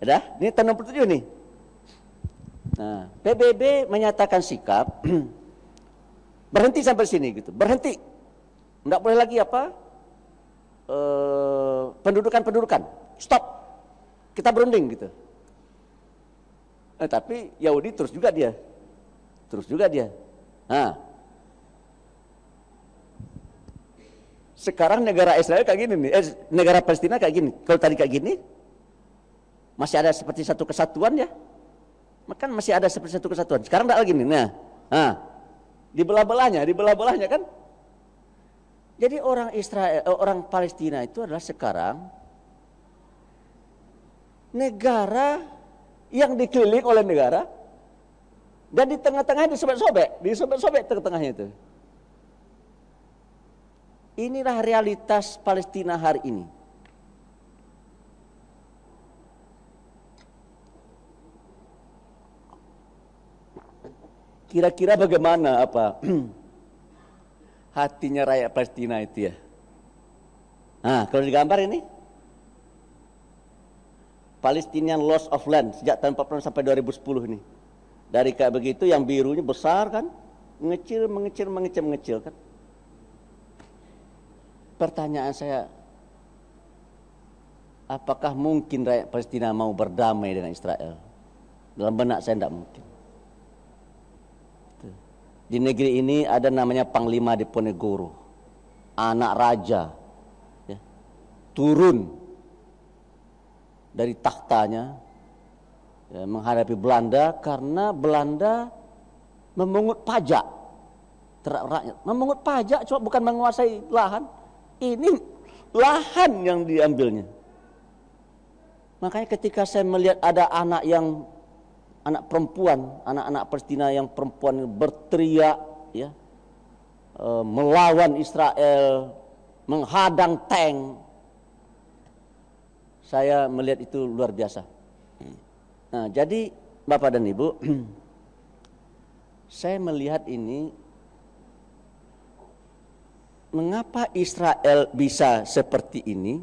Ada? Ini tanah putih nih. Nah, PBB menyatakan sikap Berhenti sampai sini gitu. Berhenti. Enggak boleh lagi apa? pendudukan-pendudukan. Stop. Kita berunding gitu. Eh, tapi Yahudi terus juga dia. Terus juga dia. Nah. Sekarang negara Israel kayak gini nih. Eh, negara Palestina kayak gini. Kalau tadi kayak gini, masih ada seperti satu kesatuan ya. Makan masih ada seperti satu kesatuan. Sekarang enggak lagi nih. Nah, nah dibelah-belahnya, dibelah-belahnya kan. Jadi orang Israel, eh, orang Palestina itu adalah sekarang negara yang dikeliling oleh negara dan di tengah-tengahnya disobek-sobek, disobek-sobek tengah-tengahnya itu. Inilah realitas Palestina hari ini. Kira-kira bagaimana apa hatinya rakyat Palestina itu ya? Nah, kalau digambar ini Palestinian loss of land sejak tahun 40 sampai 2010 ini. Dari kayak begitu yang birunya besar kan, mengecil, mengecil, mengecil, mengecil kan. Pertanyaan saya, apakah mungkin rakyat Palestina mau berdamai dengan Israel? Dalam benak saya tidak mungkin. Di negeri ini ada namanya Panglima Diponegoro, anak raja, ya, turun dari tahtanya ya, menghadapi Belanda karena Belanda memungut pajak terhadap rakyat. Memungut pajak cuma bukan menguasai lahan, ini lahan yang diambilnya. Makanya ketika saya melihat ada anak yang anak perempuan, anak-anak Palestina yang perempuan berteriak ya e, melawan Israel, menghadang tank. Saya melihat itu luar biasa. Nah, jadi Bapak dan Ibu, saya melihat ini mengapa Israel bisa seperti ini?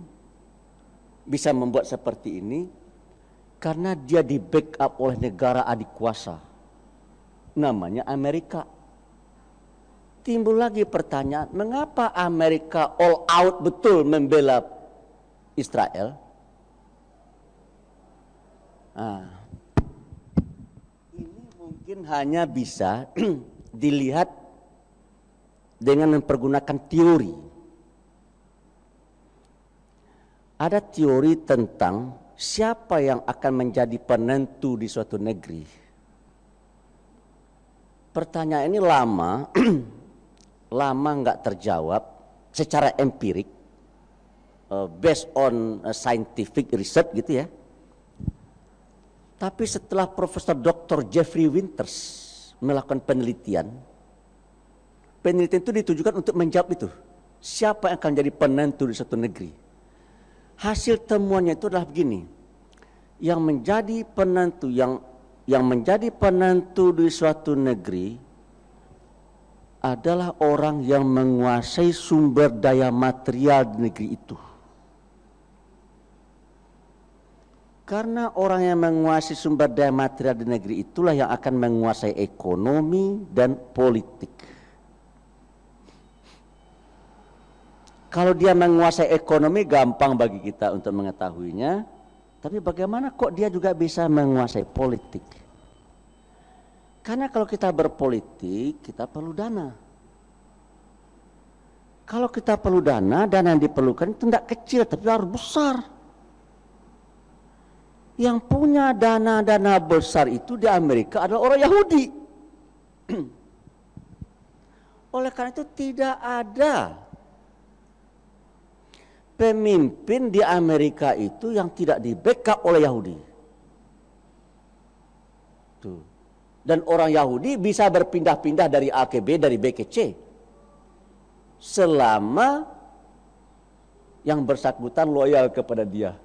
Bisa membuat seperti ini? Karena dia di backup oleh negara adik kuasa. Namanya Amerika. Timbul lagi pertanyaan, mengapa Amerika all out betul membela Israel? Nah, ini mungkin hanya bisa dilihat dengan mempergunakan teori. Ada teori tentang siapa yang akan menjadi penentu di suatu negeri? Pertanyaan ini lama lama nggak terjawab secara empirik, uh, based on uh, scientific research gitu ya. Tapi setelah Profesor Dr. Jeffrey Winters melakukan penelitian, penelitian itu ditujukan untuk menjawab itu. Siapa yang akan jadi penentu di satu negeri? Hasil temuannya itu adalah begini. Yang menjadi penentu yang yang menjadi penentu di suatu negeri adalah orang yang menguasai sumber daya material di negeri itu. Karena orang yang menguasai sumber daya material di negeri itulah yang akan menguasai ekonomi dan politik. Kalau dia menguasai ekonomi gampang bagi kita untuk mengetahuinya, tapi bagaimana kok dia juga bisa menguasai politik? Karena kalau kita berpolitik, kita perlu dana. Kalau kita perlu dana, dana yang diperlukan itu tidak kecil, tapi harus besar. Yang punya dana-dana besar itu di Amerika adalah orang Yahudi. Oleh karena itu tidak ada pemimpin di Amerika itu yang tidak di backup oleh Yahudi. Tuh. Dan orang Yahudi bisa berpindah-pindah dari A ke B, dari B ke C. Selama yang bersangkutan loyal kepada dia.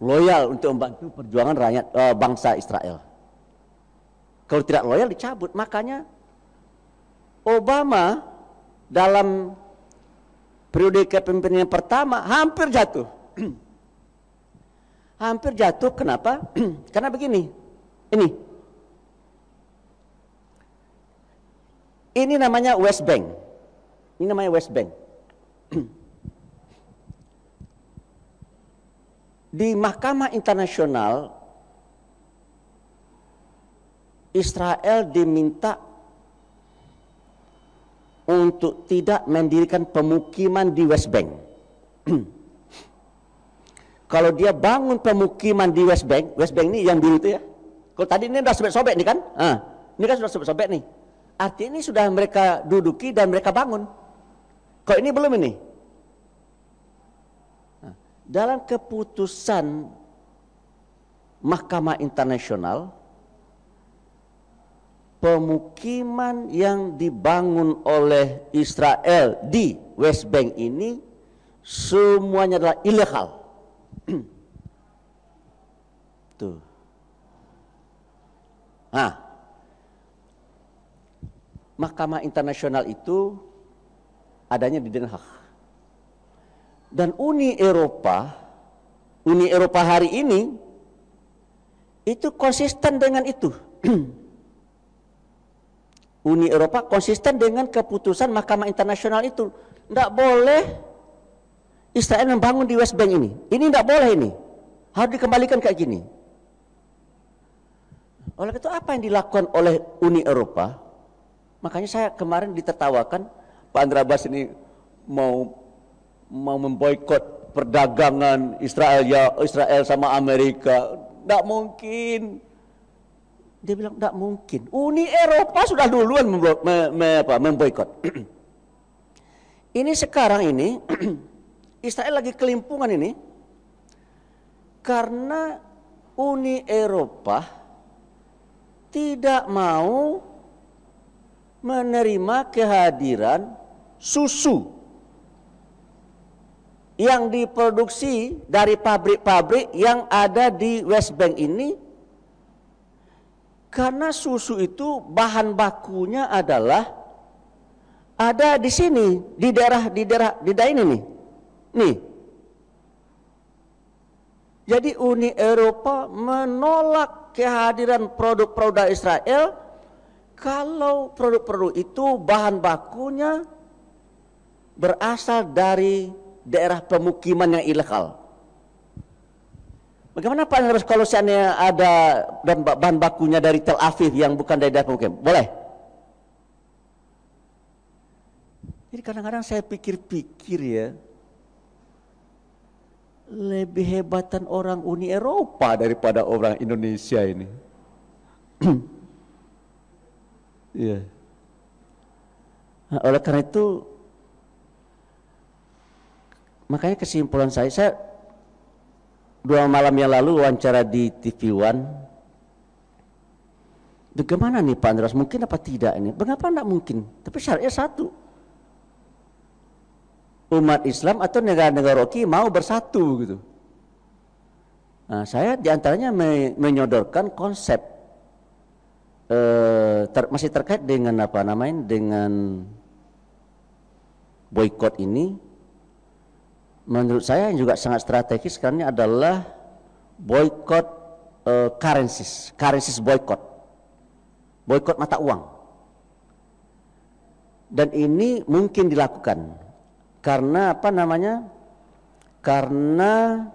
Loyal untuk membantu perjuangan rakyat e, bangsa Israel. Kalau tidak loyal dicabut. Makanya Obama dalam periode kepemimpinan yang pertama hampir jatuh. hampir jatuh kenapa? Karena begini, ini. Ini namanya West Bank. Ini namanya West Bank. Di Mahkamah Internasional Israel diminta untuk tidak mendirikan pemukiman di West Bank. Kalau dia bangun pemukiman di West Bank, West Bank ini yang biru itu ya, kalau tadi ini sudah sobek-sobek nih kan? Ah, ini kan sudah sobek-sobek nih. Artinya ini sudah mereka duduki dan mereka bangun. Kok ini belum ini? Nah, dalam keputusan Mahkamah Internasional, pemukiman yang dibangun oleh Israel di West Bank ini semuanya adalah ilegal. Tuh. Nah, Mahkamah Internasional itu adanya di Den Haag. Dan Uni Eropa, Uni Eropa hari ini itu konsisten dengan itu. Uni Eropa konsisten dengan keputusan Mahkamah Internasional itu. Tidak boleh Israel membangun di West Bank ini. Ini tidak boleh ini. Harus dikembalikan kayak gini. Oleh itu apa yang dilakukan oleh Uni Eropa? Makanya saya kemarin ditertawakan Pak Andra Bas ini mau mau memboikot perdagangan Israel ya Israel sama Amerika. Tidak mungkin. Dia bilang tidak mungkin. Uni Eropa sudah duluan memboikot. ini sekarang ini Israel lagi kelimpungan ini karena Uni Eropa tidak mau menerima kehadiran susu yang diproduksi dari pabrik-pabrik yang ada di West Bank ini karena susu itu bahan bakunya adalah ada di sini di daerah di daerah di daerah ini nih nih jadi Uni Eropa menolak kehadiran produk-produk Israel kalau produk-produk itu bahan bakunya berasal dari daerah pemukiman yang ilegal. Bagaimana Pak kalau seandainya ada bahan bakunya dari Tel Aviv yang bukan dari daerah pemukiman? Boleh? Jadi kadang-kadang saya pikir-pikir ya, lebih hebatan orang Uni Eropa daripada orang Indonesia ini. Iya. Nah, oleh karena itu makanya kesimpulan saya, saya dua malam yang lalu wawancara di TV One. Bagaimana nih Pak Andreas? Mungkin apa tidak ini? Mengapa tidak mungkin? Tapi syaratnya satu. Umat Islam atau negara-negara Rocky mau bersatu gitu. Nah, saya di antaranya menyodorkan konsep eh, ter, masih terkait dengan apa namanya dengan boykot ini menurut saya yang juga sangat strategis karena adalah boykot uh, currencies, currencies boykot, boykot mata uang. Dan ini mungkin dilakukan karena apa namanya? Karena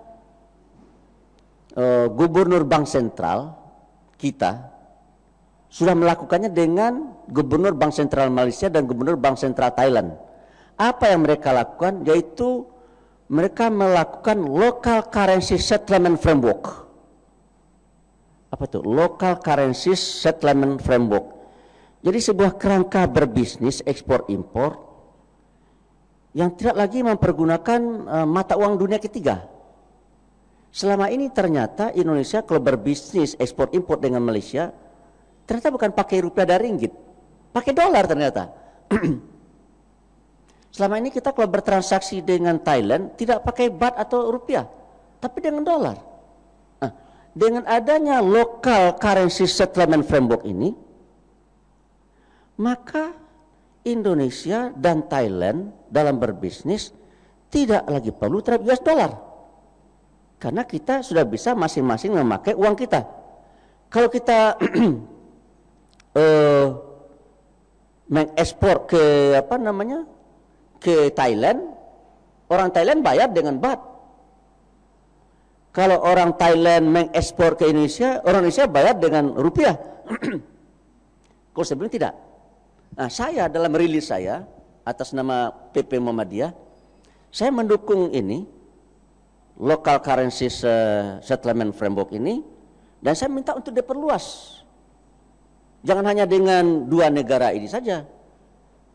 uh, gubernur bank sentral kita sudah melakukannya dengan gubernur bank sentral Malaysia dan gubernur bank sentral Thailand. Apa yang mereka lakukan yaitu mereka melakukan local currency settlement framework. Apa itu? Local currency settlement framework. Jadi sebuah kerangka berbisnis ekspor impor yang tidak lagi mempergunakan uh, mata uang dunia ketiga. Selama ini ternyata Indonesia kalau berbisnis ekspor impor dengan Malaysia ternyata bukan pakai rupiah dan ringgit, pakai dolar ternyata. Selama ini kita kalau bertransaksi dengan Thailand tidak pakai baht atau rupiah, tapi dengan dolar. Nah, dengan adanya local currency settlement framework ini, maka Indonesia dan Thailand dalam berbisnis tidak lagi perlu terhadap US dollar. Karena kita sudah bisa masing-masing memakai uang kita. Kalau kita uh, mengekspor ke apa namanya ke Thailand, orang Thailand bayar dengan baht. Kalau orang Thailand mengekspor ke Indonesia, orang Indonesia bayar dengan rupiah. Kalau sebelum tidak. Nah, saya dalam rilis saya atas nama PP Muhammadiyah, saya mendukung ini local currency settlement framework ini dan saya minta untuk diperluas. Jangan hanya dengan dua negara ini saja,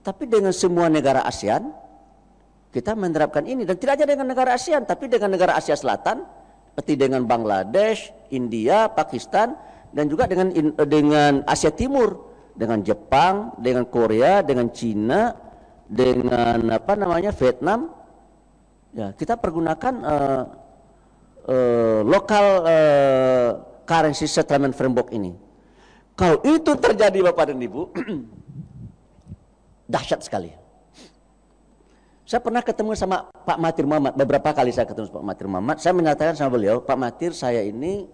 tapi dengan semua negara ASEAN kita menerapkan ini dan tidak hanya dengan negara ASEAN tapi dengan negara Asia Selatan seperti dengan Bangladesh, India, Pakistan dan juga dengan dengan Asia Timur dengan Jepang, dengan Korea, dengan Cina, dengan apa namanya Vietnam. Ya, kita pergunakan uh, uh, lokal uh, currency settlement framework ini. Kalau itu terjadi Bapak dan Ibu, dahsyat sekali. Saya pernah ketemu sama Pak Matir Muhammad, beberapa kali saya ketemu sama Pak Matir Muhammad, saya menyatakan sama beliau, Pak Matir saya ini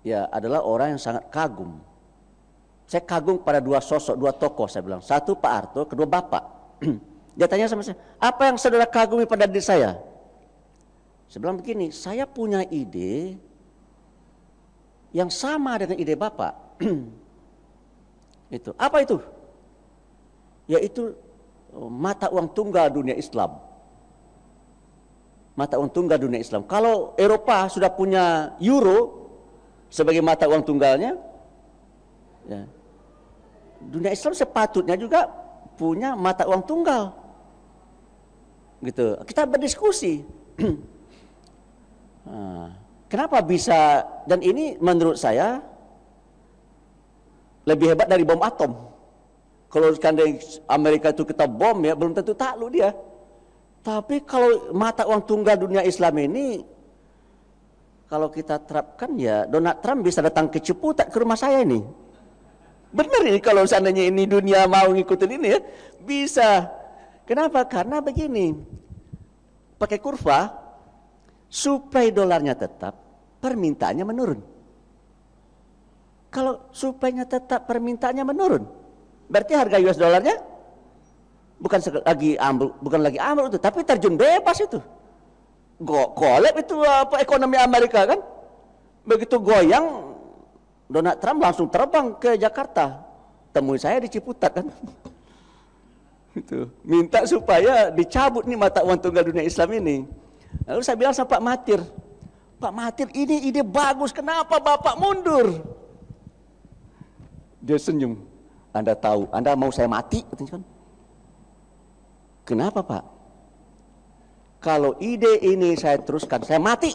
ya adalah orang yang sangat kagum. Saya kagum pada dua sosok, dua tokoh saya bilang. Satu Pak Arto, kedua Bapak. Dia tanya sama saya, apa yang saudara kagumi pada diri saya? Saya bilang begini, saya punya ide yang sama dengan ide Bapak. itu. Apa itu? Yaitu oh, mata uang tunggal dunia Islam. Mata uang tunggal dunia Islam. Kalau Eropa sudah punya euro sebagai mata uang tunggalnya, ya, dunia Islam sepatutnya juga punya mata uang tunggal. Gitu. Kita berdiskusi. Ah, kenapa bisa dan ini menurut saya lebih hebat dari bom atom. Kalau sekarang Amerika itu kita bom ya, belum tentu takluk dia. Tapi kalau mata uang tunggal dunia Islam ini, kalau kita terapkan ya Donald Trump bisa datang ke Ciputat ke rumah saya ini. Benar ini kalau seandainya ini dunia mau ngikutin ini ya, bisa. Kenapa? Karena begini, pakai kurva, supply dolarnya tetap, permintaannya menurun. Kalau supply-nya tetap, permintaannya menurun Berarti harga US dollarnya bukan lagi ambil, bukan lagi ambil itu, tapi terjun bebas itu. Go itu apa ekonomi Amerika kan? Begitu goyang, Donald Trump langsung terbang ke Jakarta. Temui saya di Ciputat kan. itu minta supaya dicabut nih mata uang tunggal dunia Islam ini. Lalu saya bilang sama Pak Matir, Pak Matir ini ide bagus, kenapa Bapak mundur? Dia senyum. Anda tahu, Anda mau saya mati? Kan? Kenapa Pak? Kalau ide ini saya teruskan, saya mati.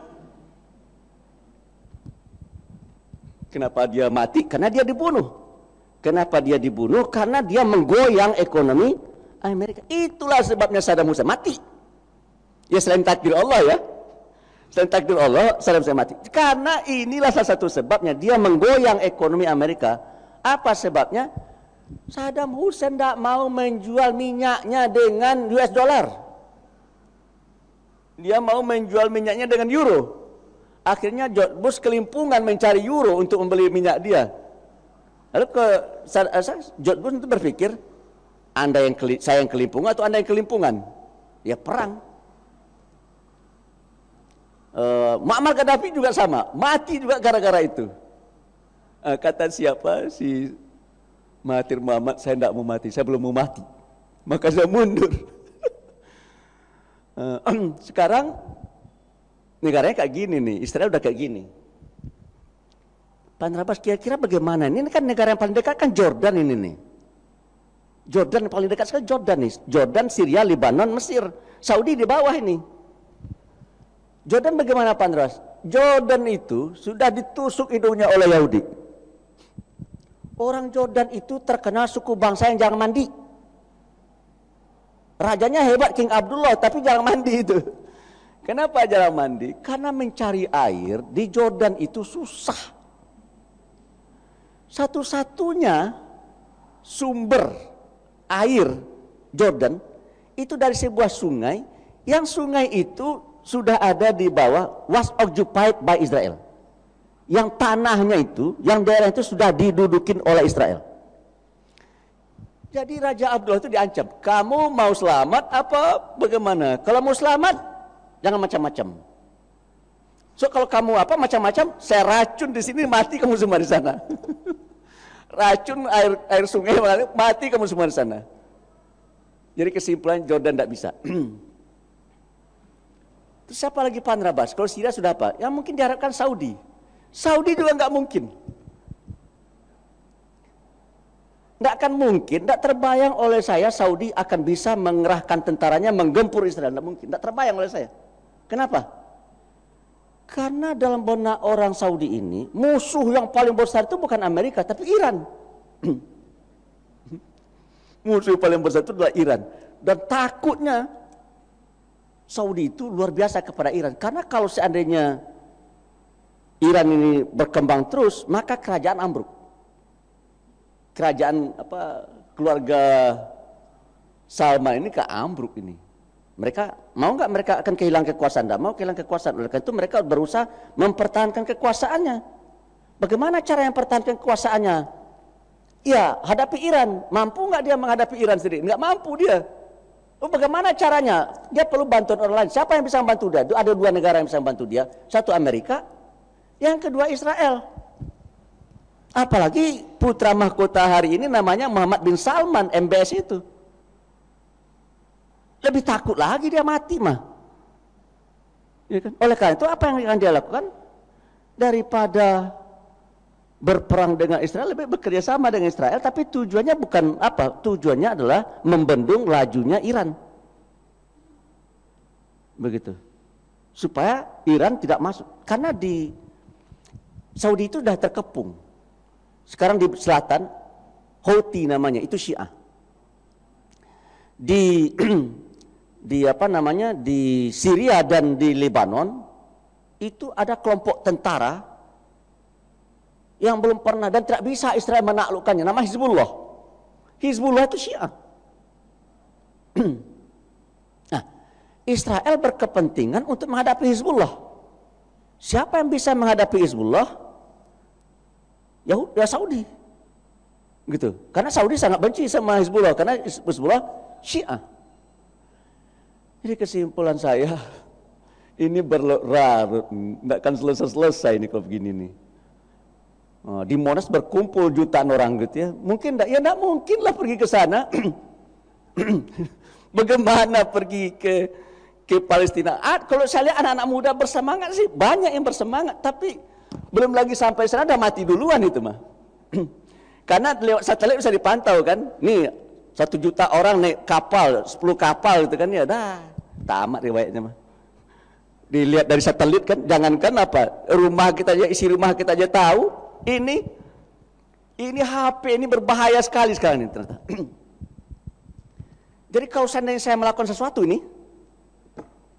Kenapa dia mati? Karena dia dibunuh. Kenapa dia dibunuh? Karena dia menggoyang ekonomi Amerika. Itulah sebabnya Saddam Hussein mati. Ya selain takdir Allah ya. Selain takdir Allah, Saddam Hussein mati. Karena inilah salah satu sebabnya dia menggoyang ekonomi Amerika. Apa sebabnya? Saddam Hussein tidak mau menjual minyaknya dengan US dollar. Dia mau menjual minyaknya dengan euro. Akhirnya George Bush kelimpungan mencari euro untuk membeli minyak dia. Lalu ke George Bush itu berpikir, anda yang saya yang kelimpungan atau Anda yang kelimpungan? Ya perang uh, Muammar Gaddafi juga sama, mati juga gara-gara itu. Uh, kata siapa si Mahathir Muhammad, saya tidak mau mati, saya belum mau mati, maka saya mundur. uh, sekarang negaranya kayak gini nih, Israel udah kayak gini. Pak Rabas kira-kira bagaimana? Ini kan negara yang paling dekat kan Jordan ini nih. Jordan yang paling dekat sekali Jordan nih. Jordan, Syria, Lebanon, Mesir. Saudi di bawah ini. Jordan bagaimana Pak? Jordan itu sudah ditusuk hidungnya oleh Yahudi. Orang Jordan itu terkenal suku bangsa yang jarang mandi. Rajanya hebat King Abdullah tapi jarang mandi itu. Kenapa jarang mandi? Karena mencari air di Jordan itu susah. Satu-satunya sumber air Jordan itu dari sebuah sungai yang sungai itu sudah ada di bawah was occupied by Israel. Yang tanahnya itu, yang daerah itu sudah didudukin oleh Israel. Jadi Raja Abdullah itu diancam, kamu mau selamat apa bagaimana? Kalau mau selamat, jangan macam-macam. So kalau kamu apa macam-macam, saya racun di sini mati kamu semua di sana. racun air air sungai mati kamu semua di sana. Jadi kesimpulan Jordan tidak bisa. Terus siapa lagi Panrabas? Kalau Syria sudah apa? Ya mungkin diharapkan Saudi. Saudi juga nggak mungkin. Nggak akan mungkin, nggak terbayang oleh saya Saudi akan bisa mengerahkan tentaranya menggempur Israel. Nggak mungkin, nggak terbayang oleh saya. Kenapa? Karena dalam benak orang Saudi ini, musuh yang paling besar itu bukan Amerika, tapi Iran. musuh paling besar itu adalah Iran. Dan takutnya Saudi itu luar biasa kepada Iran. Karena kalau seandainya Iran ini berkembang terus, maka kerajaan ambruk. Kerajaan apa keluarga Salman ini ke ambruk ini. Mereka mau nggak mereka akan kehilangan kekuasaan? Tidak mau kehilangan kekuasaan. Oleh karena itu mereka berusaha mempertahankan kekuasaannya. Bagaimana cara yang mempertahankan kekuasaannya? Ya, hadapi Iran. Mampu nggak dia menghadapi Iran sendiri? Nggak mampu dia. Oh, bagaimana caranya? Dia perlu bantuan orang lain. Siapa yang bisa membantu dia? Ada dua negara yang bisa membantu dia. Satu Amerika, yang kedua Israel. Apalagi putra mahkota hari ini namanya Muhammad bin Salman, MBS itu. Lebih takut lagi dia mati mah. Ya kan? Oleh karena itu apa yang akan dia lakukan? Daripada berperang dengan Israel lebih bekerja sama dengan Israel tapi tujuannya bukan apa tujuannya adalah membendung lajunya Iran begitu supaya Iran tidak masuk karena di Saudi itu sudah terkepung sekarang di selatan Houthi namanya itu Syiah di di apa namanya di Syria dan di Lebanon itu ada kelompok tentara yang belum pernah dan tidak bisa Israel menaklukkannya. Nama Hizbullah. Hizbullah itu Syiah. nah, Israel berkepentingan untuk menghadapi Hizbullah. Siapa yang bisa menghadapi Hizbullah? Yahudi, ya Saudi. Gitu. Karena Saudi sangat benci sama Hizbullah karena Hizbullah Syiah. Jadi kesimpulan saya ini berlarut, tidak akan selesai-selesai ini kalau begini nih. Oh, di Monas berkumpul jutaan orang gitu ya. Mungkin enggak? Ya enggak mungkin lah pergi ke sana. Bagaimana pergi ke ke Palestina? Ah, kalau saya lihat anak-anak muda bersemangat sih banyak yang bersemangat, tapi belum lagi sampai sana udah mati duluan itu mah. Karena lewat satelit bisa dipantau kan. Nih satu juta orang naik kapal, sepuluh kapal gitu kan ya. Dah, tamat riwayatnya mah. Dilihat dari satelit kan, jangankan apa, rumah kita aja, isi rumah kita aja tahu. Ini, ini HP ini berbahaya sekali sekarang ini ternyata. Jadi kalau seandainya saya melakukan sesuatu ini,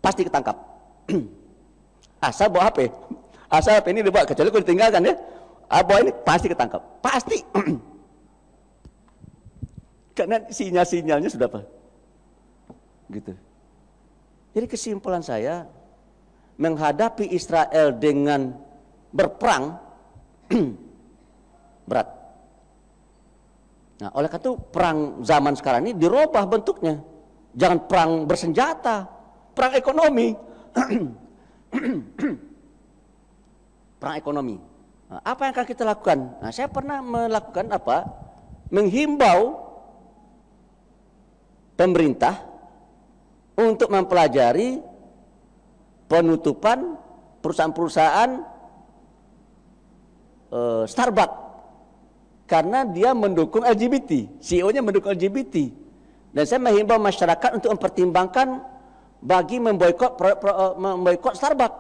pasti ketangkap. Asal bawa HP. Asal HP ini dibawa, kecuali kalau ditinggalkan ya. Abah ini pasti ketangkap. Pasti. Karena sinyal-sinyalnya sudah apa? Gitu. Jadi kesimpulan saya menghadapi Israel dengan berperang berat. Nah, oleh karena itu perang zaman sekarang ini dirubah bentuknya. Jangan perang bersenjata, perang ekonomi. perang ekonomi. Nah, apa yang akan kita lakukan? Nah, saya pernah melakukan apa? Menghimbau pemerintah untuk mempelajari penutupan perusahaan-perusahaan uh, Starbucks karena dia mendukung LGBT, CEO-nya mendukung LGBT. Dan saya menghimbau masyarakat untuk mempertimbangkan bagi memboikot uh, memboikot Starbucks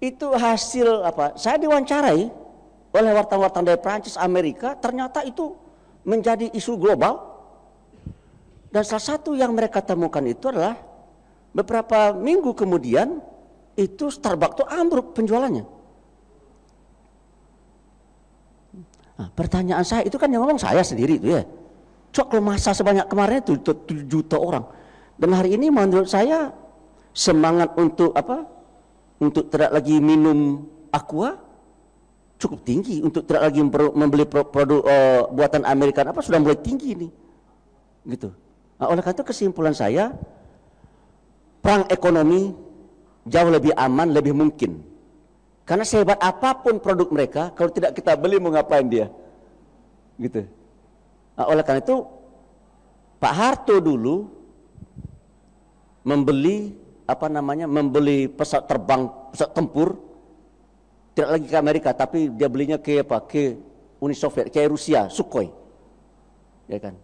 itu hasil apa? Saya diwawancarai oleh wartawan-wartawan dari Prancis, Amerika, ternyata itu menjadi isu global. Dan salah satu yang mereka temukan itu adalah beberapa minggu kemudian itu Starbucks itu ambruk penjualannya. Nah, pertanyaan saya itu kan yang ngomong saya sendiri itu ya. Cok kalau masa sebanyak kemarin itu 7 juta orang. Dan hari ini menurut saya semangat untuk apa? untuk tidak lagi minum aqua cukup tinggi. Untuk tidak lagi membeli produk uh, buatan Amerika apa sudah mulai tinggi nih. Gitu. Nah, oleh karena itu kesimpulan saya perang ekonomi jauh lebih aman lebih mungkin. Karena sehebat apa pun produk mereka kalau tidak kita beli mau ngapain dia? Gitu. Nah, oleh karena itu Pak Harto dulu membeli apa namanya membeli pesawat terbang pesawat tempur. Tidak lagi ke Amerika tapi dia belinya ke apa? Ke Uni Soviet ke Rusia Sukhoi. Ya kan?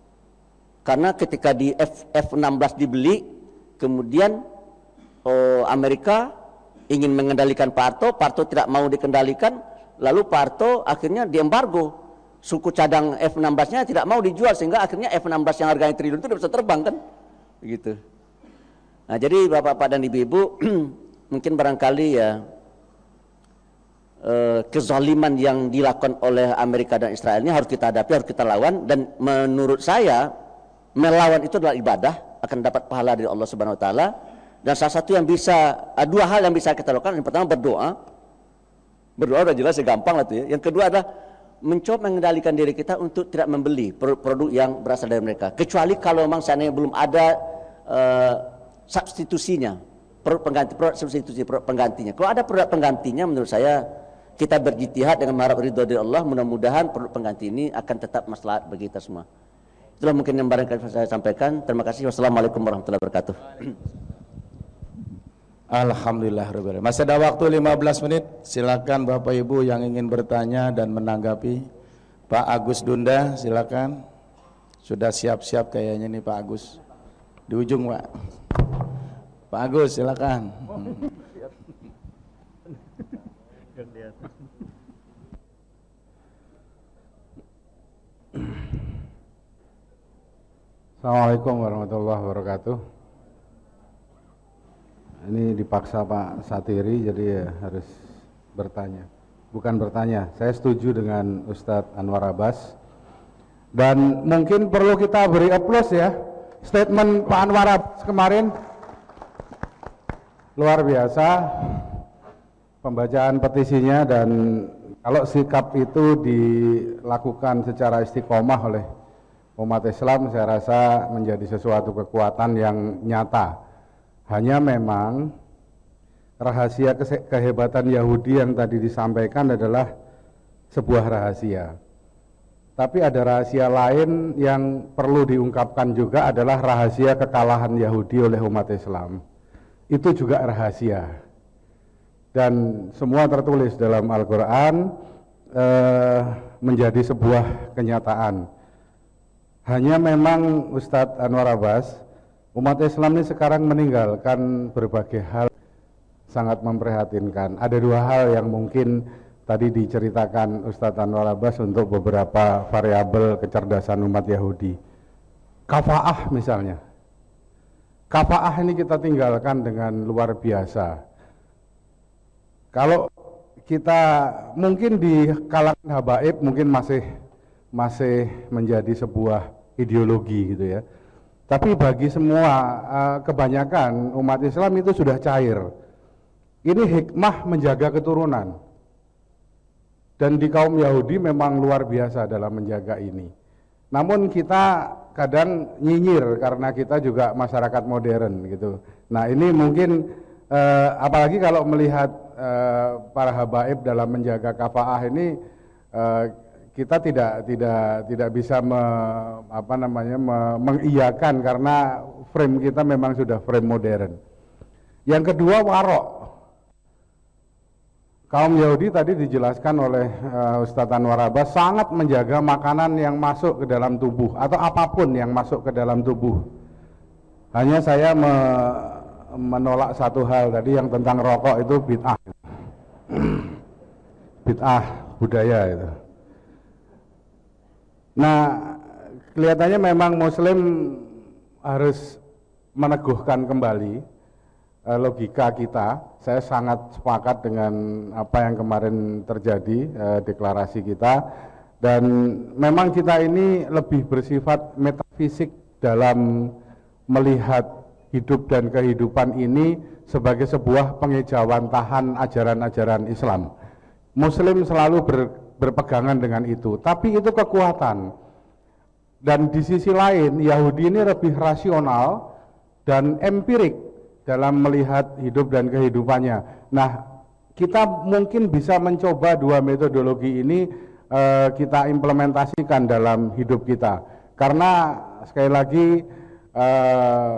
Karena ketika di F, F16 dibeli kemudian oh, Amerika ingin mengendalikan Parto Parto tidak mau dikendalikan lalu Parto akhirnya diembargo. Suku cadang F16 nya tidak mau dijual sehingga akhirnya F16 yang harganya triliun itu tidak bisa terbang kan? Begitu Nah, jadi Bapak-bapak dan Ibu-ibu mungkin barangkali ya eh, kezaliman yang dilakukan oleh Amerika dan Israel ini harus kita hadapi, harus kita lawan. Dan menurut saya melawan itu adalah ibadah akan dapat pahala dari Allah Subhanahu wa taala. Dan salah satu yang bisa eh, dua hal yang bisa kita lakukan yang pertama berdoa. Berdoa udah jelas ya gampang lah tuh ya. Yang kedua adalah mencoba mengendalikan diri kita untuk tidak membeli produk yang berasal dari mereka. Kecuali kalau memang seandainya belum ada uh, substitusinya produk pengganti produk substitusi produk penggantinya. Kalau ada produk penggantinya menurut saya kita berjitihad dengan mengharap ridho dari Allah mudah-mudahan produk pengganti ini akan tetap maslahat bagi kita semua. Itulah mungkin yang barangkali saya sampaikan. Terima kasih. Wassalamualaikum warahmatullahi wabarakatuh. Alhamdulillah Masih ada waktu 15 menit. Silakan Bapak Ibu yang ingin bertanya dan menanggapi. Pak Agus Dunda silakan. Sudah siap-siap kayaknya nih Pak Agus Di ujung Pak Pak Agus silakan. Assalamualaikum warahmatullahi wabarakatuh. Ini dipaksa Pak Satiri jadi ya harus bertanya. Bukan bertanya, saya setuju dengan Ustadz Anwar Abbas. Dan mungkin perlu kita beri aplaus ya statement Pak Anwar kemarin. Luar biasa. Pembacaan petisinya dan kalau sikap itu dilakukan secara istiqomah oleh umat Islam saya rasa menjadi sesuatu kekuatan yang nyata. Hanya memang rahasia kehebatan Yahudi yang tadi disampaikan adalah sebuah rahasia tapi ada rahasia lain yang perlu diungkapkan juga adalah rahasia kekalahan Yahudi oleh umat Islam. Itu juga rahasia. Dan semua tertulis dalam Al-Quran eh, menjadi sebuah kenyataan. Hanya memang Ustadz Anwar Abbas, umat Islam ini sekarang meninggalkan berbagai hal sangat memprihatinkan. Ada dua hal yang mungkin tadi diceritakan Ustadz Anwar Abbas untuk beberapa variabel kecerdasan umat Yahudi. Kafaah misalnya. Kafaah ini kita tinggalkan dengan luar biasa. Kalau kita mungkin di kalangan habaib mungkin masih masih menjadi sebuah ideologi gitu ya. Tapi bagi semua eh, kebanyakan umat Islam itu sudah cair. Ini hikmah menjaga keturunan. Dan di kaum Yahudi memang luar biasa dalam menjaga ini. Namun kita kadang nyinyir karena kita juga masyarakat modern gitu. Nah ini mungkin eh, apalagi kalau melihat eh, para habaib dalam menjaga kafaah ini eh, kita tidak tidak tidak bisa me, apa namanya me, mengiyakan karena frame kita memang sudah frame modern. Yang kedua warok. Kaum Yahudi tadi dijelaskan oleh uh, Ustadz Anwar Abbas sangat menjaga makanan yang masuk ke dalam tubuh atau apa pun yang masuk ke dalam tubuh. Hanya saya me, menolak satu hal tadi yang tentang rokok itu bid'ah. bid'ah budaya itu. Nah, kelihatannya memang Muslim harus meneguhkan kembali uh, logika kita. Saya sangat sepakat dengan apa yang kemarin terjadi uh, deklarasi kita dan memang kita ini lebih bersifat metafisik dalam melihat hidup dan kehidupan ini sebagai sebuah pengejauhan tahan ajaran-ajaran Islam. Muslim selalu ber, berpegangan dengan itu. Tapi itu kekuatan. Dan di sisi lain, Yahudi ini lebih rasional dan empirik dalam melihat hidup dan kehidupannya. Nah, kita mungkin bisa mencoba dua metodologi ini eh, kita implementasikan dalam hidup kita. Karena sekali lagi eh,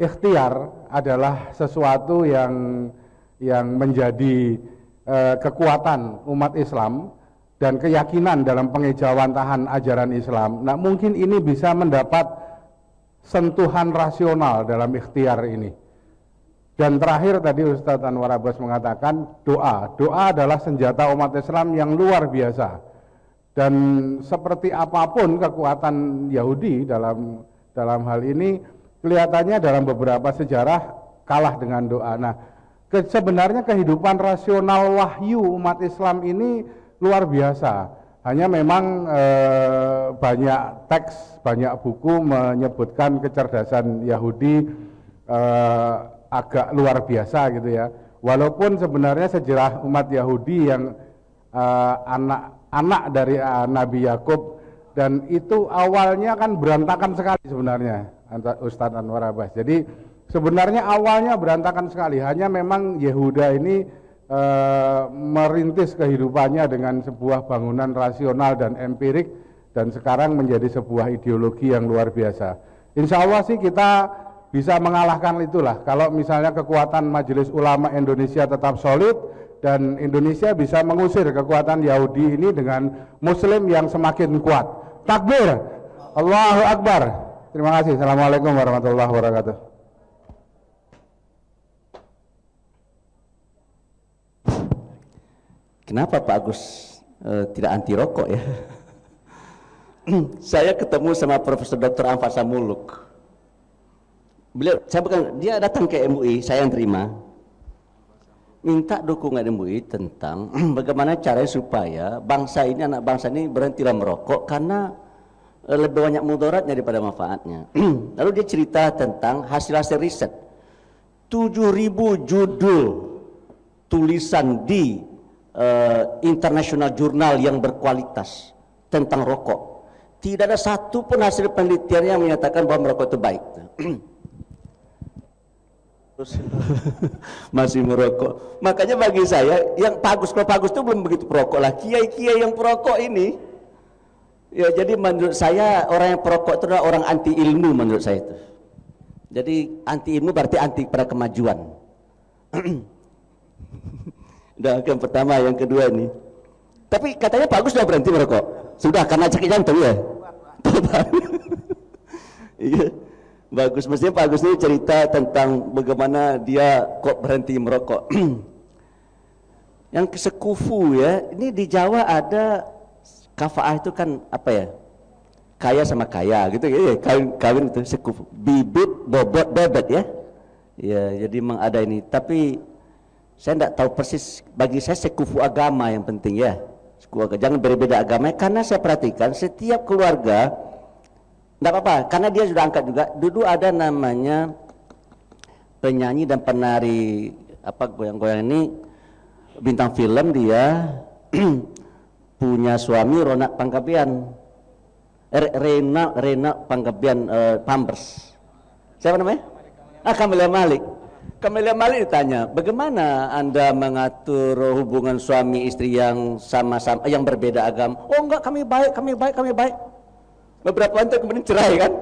ikhtiar adalah sesuatu yang yang menjadi eh, kekuatan umat Islam dan keyakinan dalam pengejauhan tahan ajaran Islam. Nah, mungkin ini bisa mendapat sentuhan rasional dalam ikhtiar ini. Dan terakhir tadi Ustadz Anwar Abbas mengatakan doa. Doa adalah senjata umat Islam yang luar biasa. Dan seperti apa pun kekuatan Yahudi dalam dalam hal ini kelihatannya dalam beberapa sejarah kalah dengan doa. Nah, ke, sebenarnya kehidupan rasional wahyu umat Islam ini luar biasa. Hanya memang e, banyak teks, banyak buku menyebutkan kecerdasan Yahudi e, agak luar biasa gitu ya. Walaupun sebenarnya sejarah umat Yahudi yang anak-anak dari Nabi Yakub dan itu awalnya kan berantakan sekali sebenarnya Ustadz Anwar Abbas. Jadi sebenarnya awalnya berantakan sekali. Hanya memang Yehuda ini e, merintis kehidupannya dengan sebuah bangunan rasional dan empirik dan sekarang menjadi sebuah ideologi yang luar biasa. Insya Allah sih kita bisa mengalahkan itulah. Kalau misalnya kekuatan Majelis Ulama Indonesia tetap solid dan Indonesia bisa mengusir kekuatan Yahudi ini dengan Muslim yang semakin kuat. Takbir, Allahu Akbar. Terima kasih. Assalamualaikum warahmatullahi wabarakatuh. Kenapa Pak Agus uh, tidak anti rokok ya? saya ketemu sama Profesor Dr. Anfasa Muluk. Beliau, saya bukan, dia datang ke MUI, saya yang terima. Minta dukungan MUI tentang bagaimana caranya supaya bangsa ini, anak bangsa ini berhentilah merokok karena uh, lebih banyak mudaratnya daripada manfaatnya. Lalu dia cerita tentang hasil-hasil riset. 7000 judul tulisan di uh, international jurnal yang berkualitas tentang rokok. Tidak ada satu pun hasil penelitian yang menyatakan bahwa merokok itu baik. Masih merokok. Makanya bagi saya yang bagus kalau bagus itu belum begitu perokok lah. Kiai-kiai yang perokok ini ya jadi menurut saya orang yang perokok itu adalah orang anti ilmu menurut saya itu. Jadi anti ilmu berarti anti pada kemajuan. Udah yang pertama, yang kedua nih. Tapi katanya Pak Agus sudah berhenti merokok. Sudah karena sakit jantung ya. Iya. Bagus, mestinya Pak Agus ini cerita tentang bagaimana dia kok berhenti merokok. Yang kesekufu ya, ini di Jawa ada kafaah itu kan apa ya? Kaya sama kaya gitu ya, kawin, kawin itu sekufu. Bibit, bobot, bebet ya. Ya, jadi memang ada ini. Tapi saya tidak tahu persis. Bagi saya sekufu agama yang penting ya. Agama. Jangan berbeda agama. Karena saya perhatikan setiap keluarga tidak apa-apa, karena dia sudah angkat juga. Dulu ada namanya penyanyi dan penari apa goyang-goyang ini bintang film dia punya suami Ronak Pangkabian. Rena Rena Pangkabian uh, Pampers. Siapa namanya? Ah Kamelia Malik. Kamelia Malik ditanya, bagaimana anda mengatur hubungan suami istri yang sama-sama yang berbeda agama? Oh enggak, kami baik, kami baik, kami baik. Beberapa tahun kemudian cerai kan,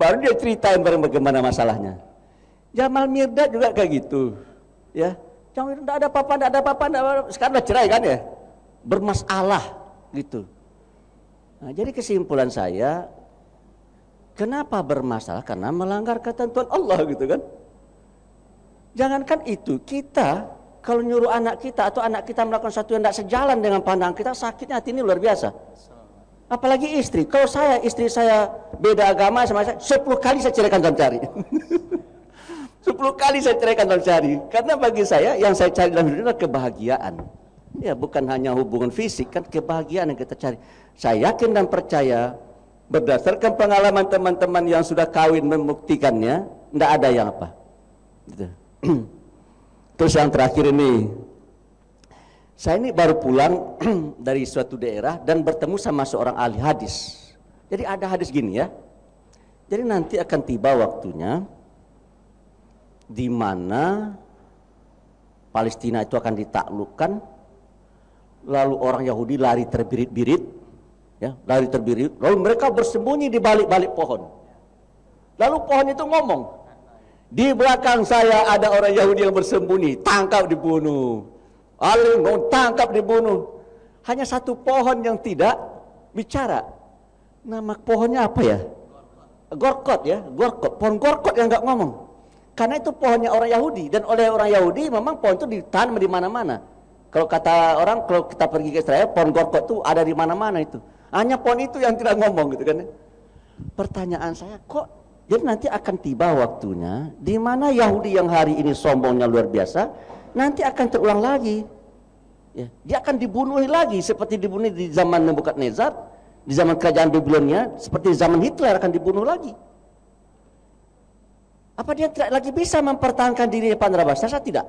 baru dia ceritain bareng bagaimana masalahnya. Jamal Mirdad juga kayak gitu, ya. Jamal tidak ada apa-apa, tidak ada apa-apa, sekarang udah cerai kan ya, bermasalah gitu. Nah, jadi kesimpulan saya, kenapa bermasalah? Karena melanggar ketentuan Allah gitu kan. Jangankan itu, kita kalau nyuruh anak kita atau anak kita melakukan sesuatu yang tidak sejalan dengan pandangan kita, sakitnya hati ini luar biasa. Apalagi istri. Kalau saya, istri saya beda agama sama saya, sepuluh kali saya ceraikan dalam cari. sepuluh kali saya ceraikan dalam cari. Karena bagi saya, yang saya cari dalam hidup adalah kebahagiaan. Ya, bukan hanya hubungan fisik, kan kebahagiaan yang kita cari. Saya yakin dan percaya, berdasarkan pengalaman teman-teman yang sudah kawin membuktikannya, tidak ada yang apa. Gitu. Terus yang terakhir ini, saya ini baru pulang dari suatu daerah dan bertemu sama seorang ahli hadis. Jadi ada hadis gini ya. Jadi nanti akan tiba waktunya di mana Palestina itu akan ditaklukkan lalu orang Yahudi lari terbirit-birit ya, lari terbirit lalu mereka bersembunyi di balik-balik pohon. Lalu pohon itu ngomong, "Di belakang saya ada orang Yahudi yang bersembunyi, tangkap dibunuh." Alim tangkap dibunuh. Hanya satu pohon yang tidak bicara. Nama pohonnya apa ya? Gorkot ya, gorkot. Pohon gorkot yang nggak ngomong. Karena itu pohonnya orang Yahudi dan oleh orang Yahudi memang pohon itu ditanam di mana-mana. Kalau kata orang kalau kita pergi ke Israel, pohon gorkot itu ada di mana-mana itu. Hanya pohon itu yang tidak ngomong gitu kan. Pertanyaan saya kok jadi nanti akan tiba waktunya di mana Yahudi yang hari ini sombongnya luar biasa nanti akan terulang lagi. Ya, dia akan dibunuh lagi seperti dibunuh di zaman Nebukadnezar, di zaman kerajaan Babilonia, seperti zaman Hitler akan dibunuh lagi. Apa dia tidak lagi bisa mempertahankan diri Pandrabas? Saya tidak.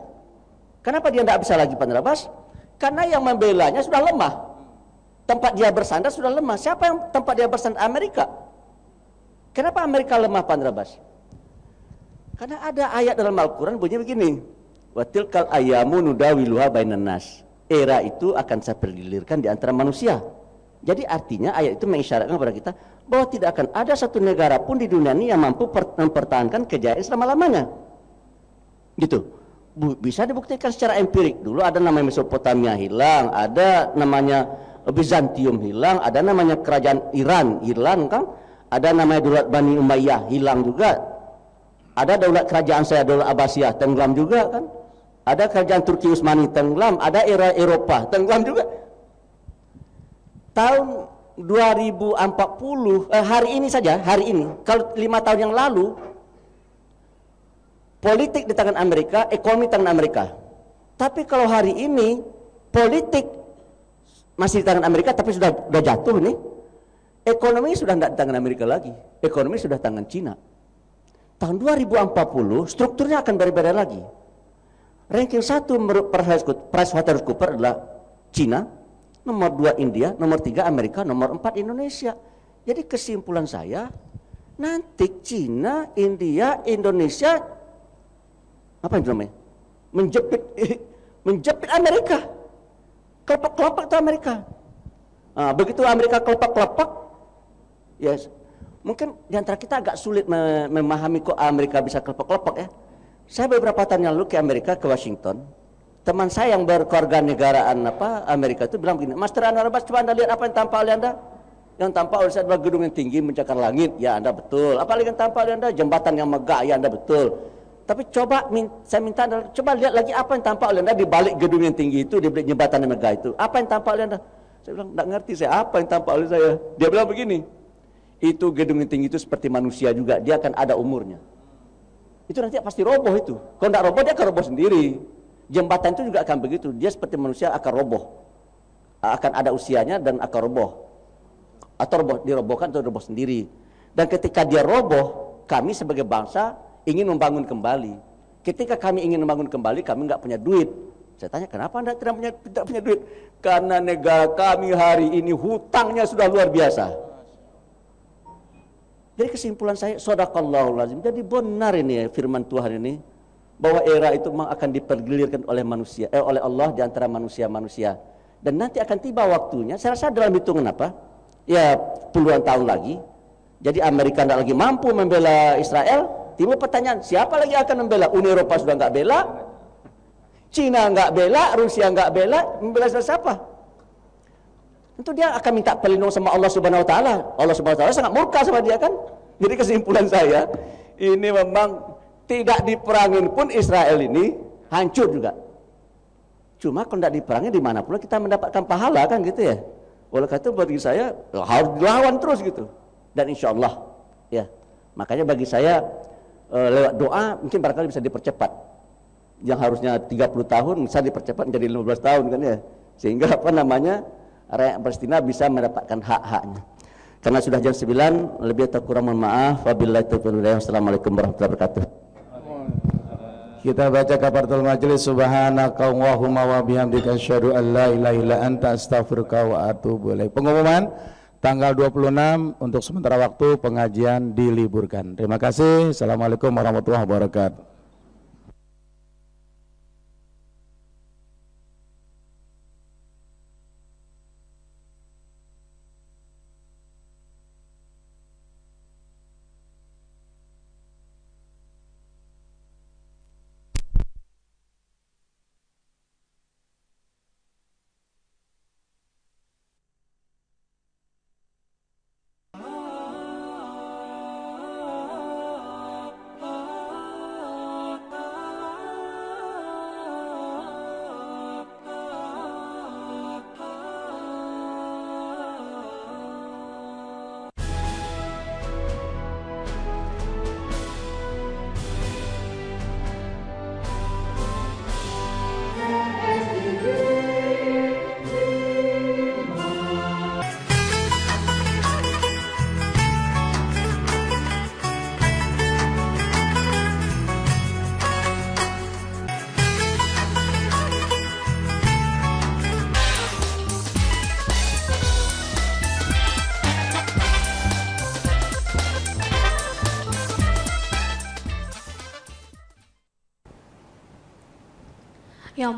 Kenapa dia tidak bisa lagi Pandrabas? Karena yang membelanya sudah lemah. Tempat dia bersandar sudah lemah. Siapa yang tempat dia bersandar? Amerika. Kenapa Amerika lemah Pandrabas? Karena ada ayat dalam Al-Quran bunyi begini. Watilkal ayamu nudawiluha bainan nas. Era itu akan saya pergilirkan di antara manusia. Jadi artinya ayat itu mengisyaratkan kepada kita bahwa tidak akan ada satu negara pun di dunia ini yang mampu mempertahankan kejayaan selama-lamanya. Gitu. Bisa dibuktikan secara empirik. Dulu ada namanya Mesopotamia hilang, ada namanya Bizantium hilang, ada namanya kerajaan Iran hilang kan, ada namanya Daulat Bani Umayyah hilang juga. Ada daulat kerajaan saya Daulat Abbasiyah tenggelam juga kan. Ada kerajaan Turki Utsmani tenggelam, ada era Eropa tenggelam juga. Tahun 2040 eh, hari ini saja, hari ini, kalau lima tahun yang lalu politik di tangan Amerika, ekonomi di tangan Amerika. Tapi kalau hari ini politik masih di tangan Amerika tapi sudah sudah jatuh nih. Ekonomi sudah tidak di tangan Amerika lagi. Ekonomi sudah tangan Cina. Tahun 2040 strukturnya akan berbeda lagi. Ranking satu menurut PricewaterhouseCoopers adalah Cina, nomor dua India, nomor tiga Amerika, nomor empat Indonesia. Jadi kesimpulan saya, nanti Cina, India, Indonesia, apa yang namanya? Menjepit, menjepit Amerika. Kelopak-kelopak itu Amerika. Nah, begitu Amerika kelopak-kelopak, ya mungkin di antara kita agak sulit memahami kok Amerika bisa kelopak-kelopak ya. Saya beberapa tahun yang lalu ke Amerika, ke Washington. teman saya yang berkeluarga negaraan apa Amerika itu bilang begini, Master Anwar Abbas coba anda lihat apa yang tampak oleh anda? Yang tampak oleh saya adalah gedung yang tinggi mencakar langit, ya anda betul. Apalagi yang tampak oleh anda jembatan yang megah, ya anda betul. Tapi coba saya minta anda coba lihat lagi apa yang tampak oleh anda di balik gedung yang tinggi itu, di balik jembatan yang megah itu. Apa yang tampak oleh anda? Saya bilang tidak ngerti saya apa yang tampak oleh saya. Dia bilang begini, itu gedung yang tinggi itu seperti manusia juga, dia akan ada umurnya. Itu nanti pasti roboh itu. Kalau tidak roboh dia akan roboh sendiri. Jembatan itu juga akan begitu, dia seperti manusia akan roboh. Akan ada usianya dan akan roboh atau roboh, dirobohkan atau roboh sendiri. Dan ketika dia roboh, kami sebagai bangsa ingin membangun kembali. Ketika kami ingin membangun kembali, kami nggak punya duit. Saya tanya, kenapa anda tidak punya, tidak punya duit? Karena negara kami hari ini hutangnya sudah luar biasa. Jadi kesimpulan saya, sodakallahul lazim. Jadi benar ini ya, firman Tuhan ini. Bahwa era itu memang akan dipergilirkan oleh manusia, eh, oleh Allah di antara manusia-manusia. Dan nanti akan tiba waktunya, saya rasa dalam hitungan apa? ya puluhan tahun lagi. Jadi Amerika tidak lagi mampu membela Israel. Timbul pertanyaan, siapa lagi akan membela? Uni Eropa sudah nggak bela, Cina nggak bela, Rusia nggak bela, membela siapa? Tentu dia akan minta perlindungan sama Allah Subhanahu Wa Taala. Allah Subhanahu Wa Taala sangat murka sama dia kan. Jadi kesimpulan saya, ini memang tidak diperangin pun Israel ini hancur juga. Cuma kalau tidak diperangi di mana pula kita mendapatkan pahala kan gitu ya. Oleh karena itu bagi saya harus dilawan terus gitu. Dan insya Allah ya. Makanya bagi saya e, lewat doa mungkin barangkali bisa dipercepat. Yang harusnya 30 tahun bisa dipercepat menjadi 15 tahun kan ya. Sehingga apa namanya rakyat Palestina bisa mendapatkan hak-haknya. Karena sudah jam 9, lebih atau kurang mohon maaf. Wabillahi taufiq Wassalamualaikum warahmatullahi wabarakatuh. Kita baca kafaratul majelis subhanaka Allahumma wa bihamdika asyhadu an la ilaha illa anta astaghfiruka wa atubu ilaik. Pengumuman tanggal 26 untuk sementara waktu pengajian diliburkan. Terima kasih. Assalamualaikum warahmatullahi wabarakatuh.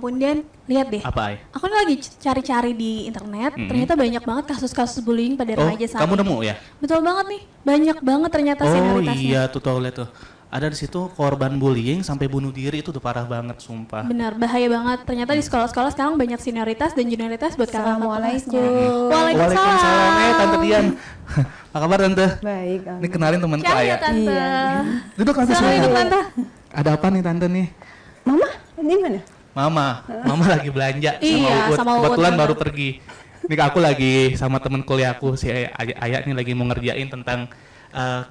Ampun Dan, lihat deh. Apa ya? Aku lagi cari-cari di internet, hmm. ternyata banyak banget kasus-kasus bullying pada oh, remaja saat kamu nemu ya? Betul banget nih, banyak banget ternyata oh, senioritasnya. Oh iya tuh tuh lihat tuh. Ada di situ korban bullying sampai bunuh diri itu udah parah banget sumpah. Benar, bahaya banget. Ternyata di sekolah-sekolah sekarang banyak senioritas dan junioritas buat kakak Assalamualaikum. Waalaikumsalam. Waalaikumsalam. Eh Tante Dian. Apa kabar Tante? Baik. Ini kenalin temanku Cahaya, Ayah. Tante. Iya. Duduk Tante Selamat hidup Tante. Ada apa nih Tante nih? Mama, ini mana? Mama, Mama lagi belanja sama Iya, Uut. sama Uut, Kebetulan baru pergi. Ini aku lagi sama temen kuliahku si Ayah, Ayah nih lagi mau ngerjain tentang uh,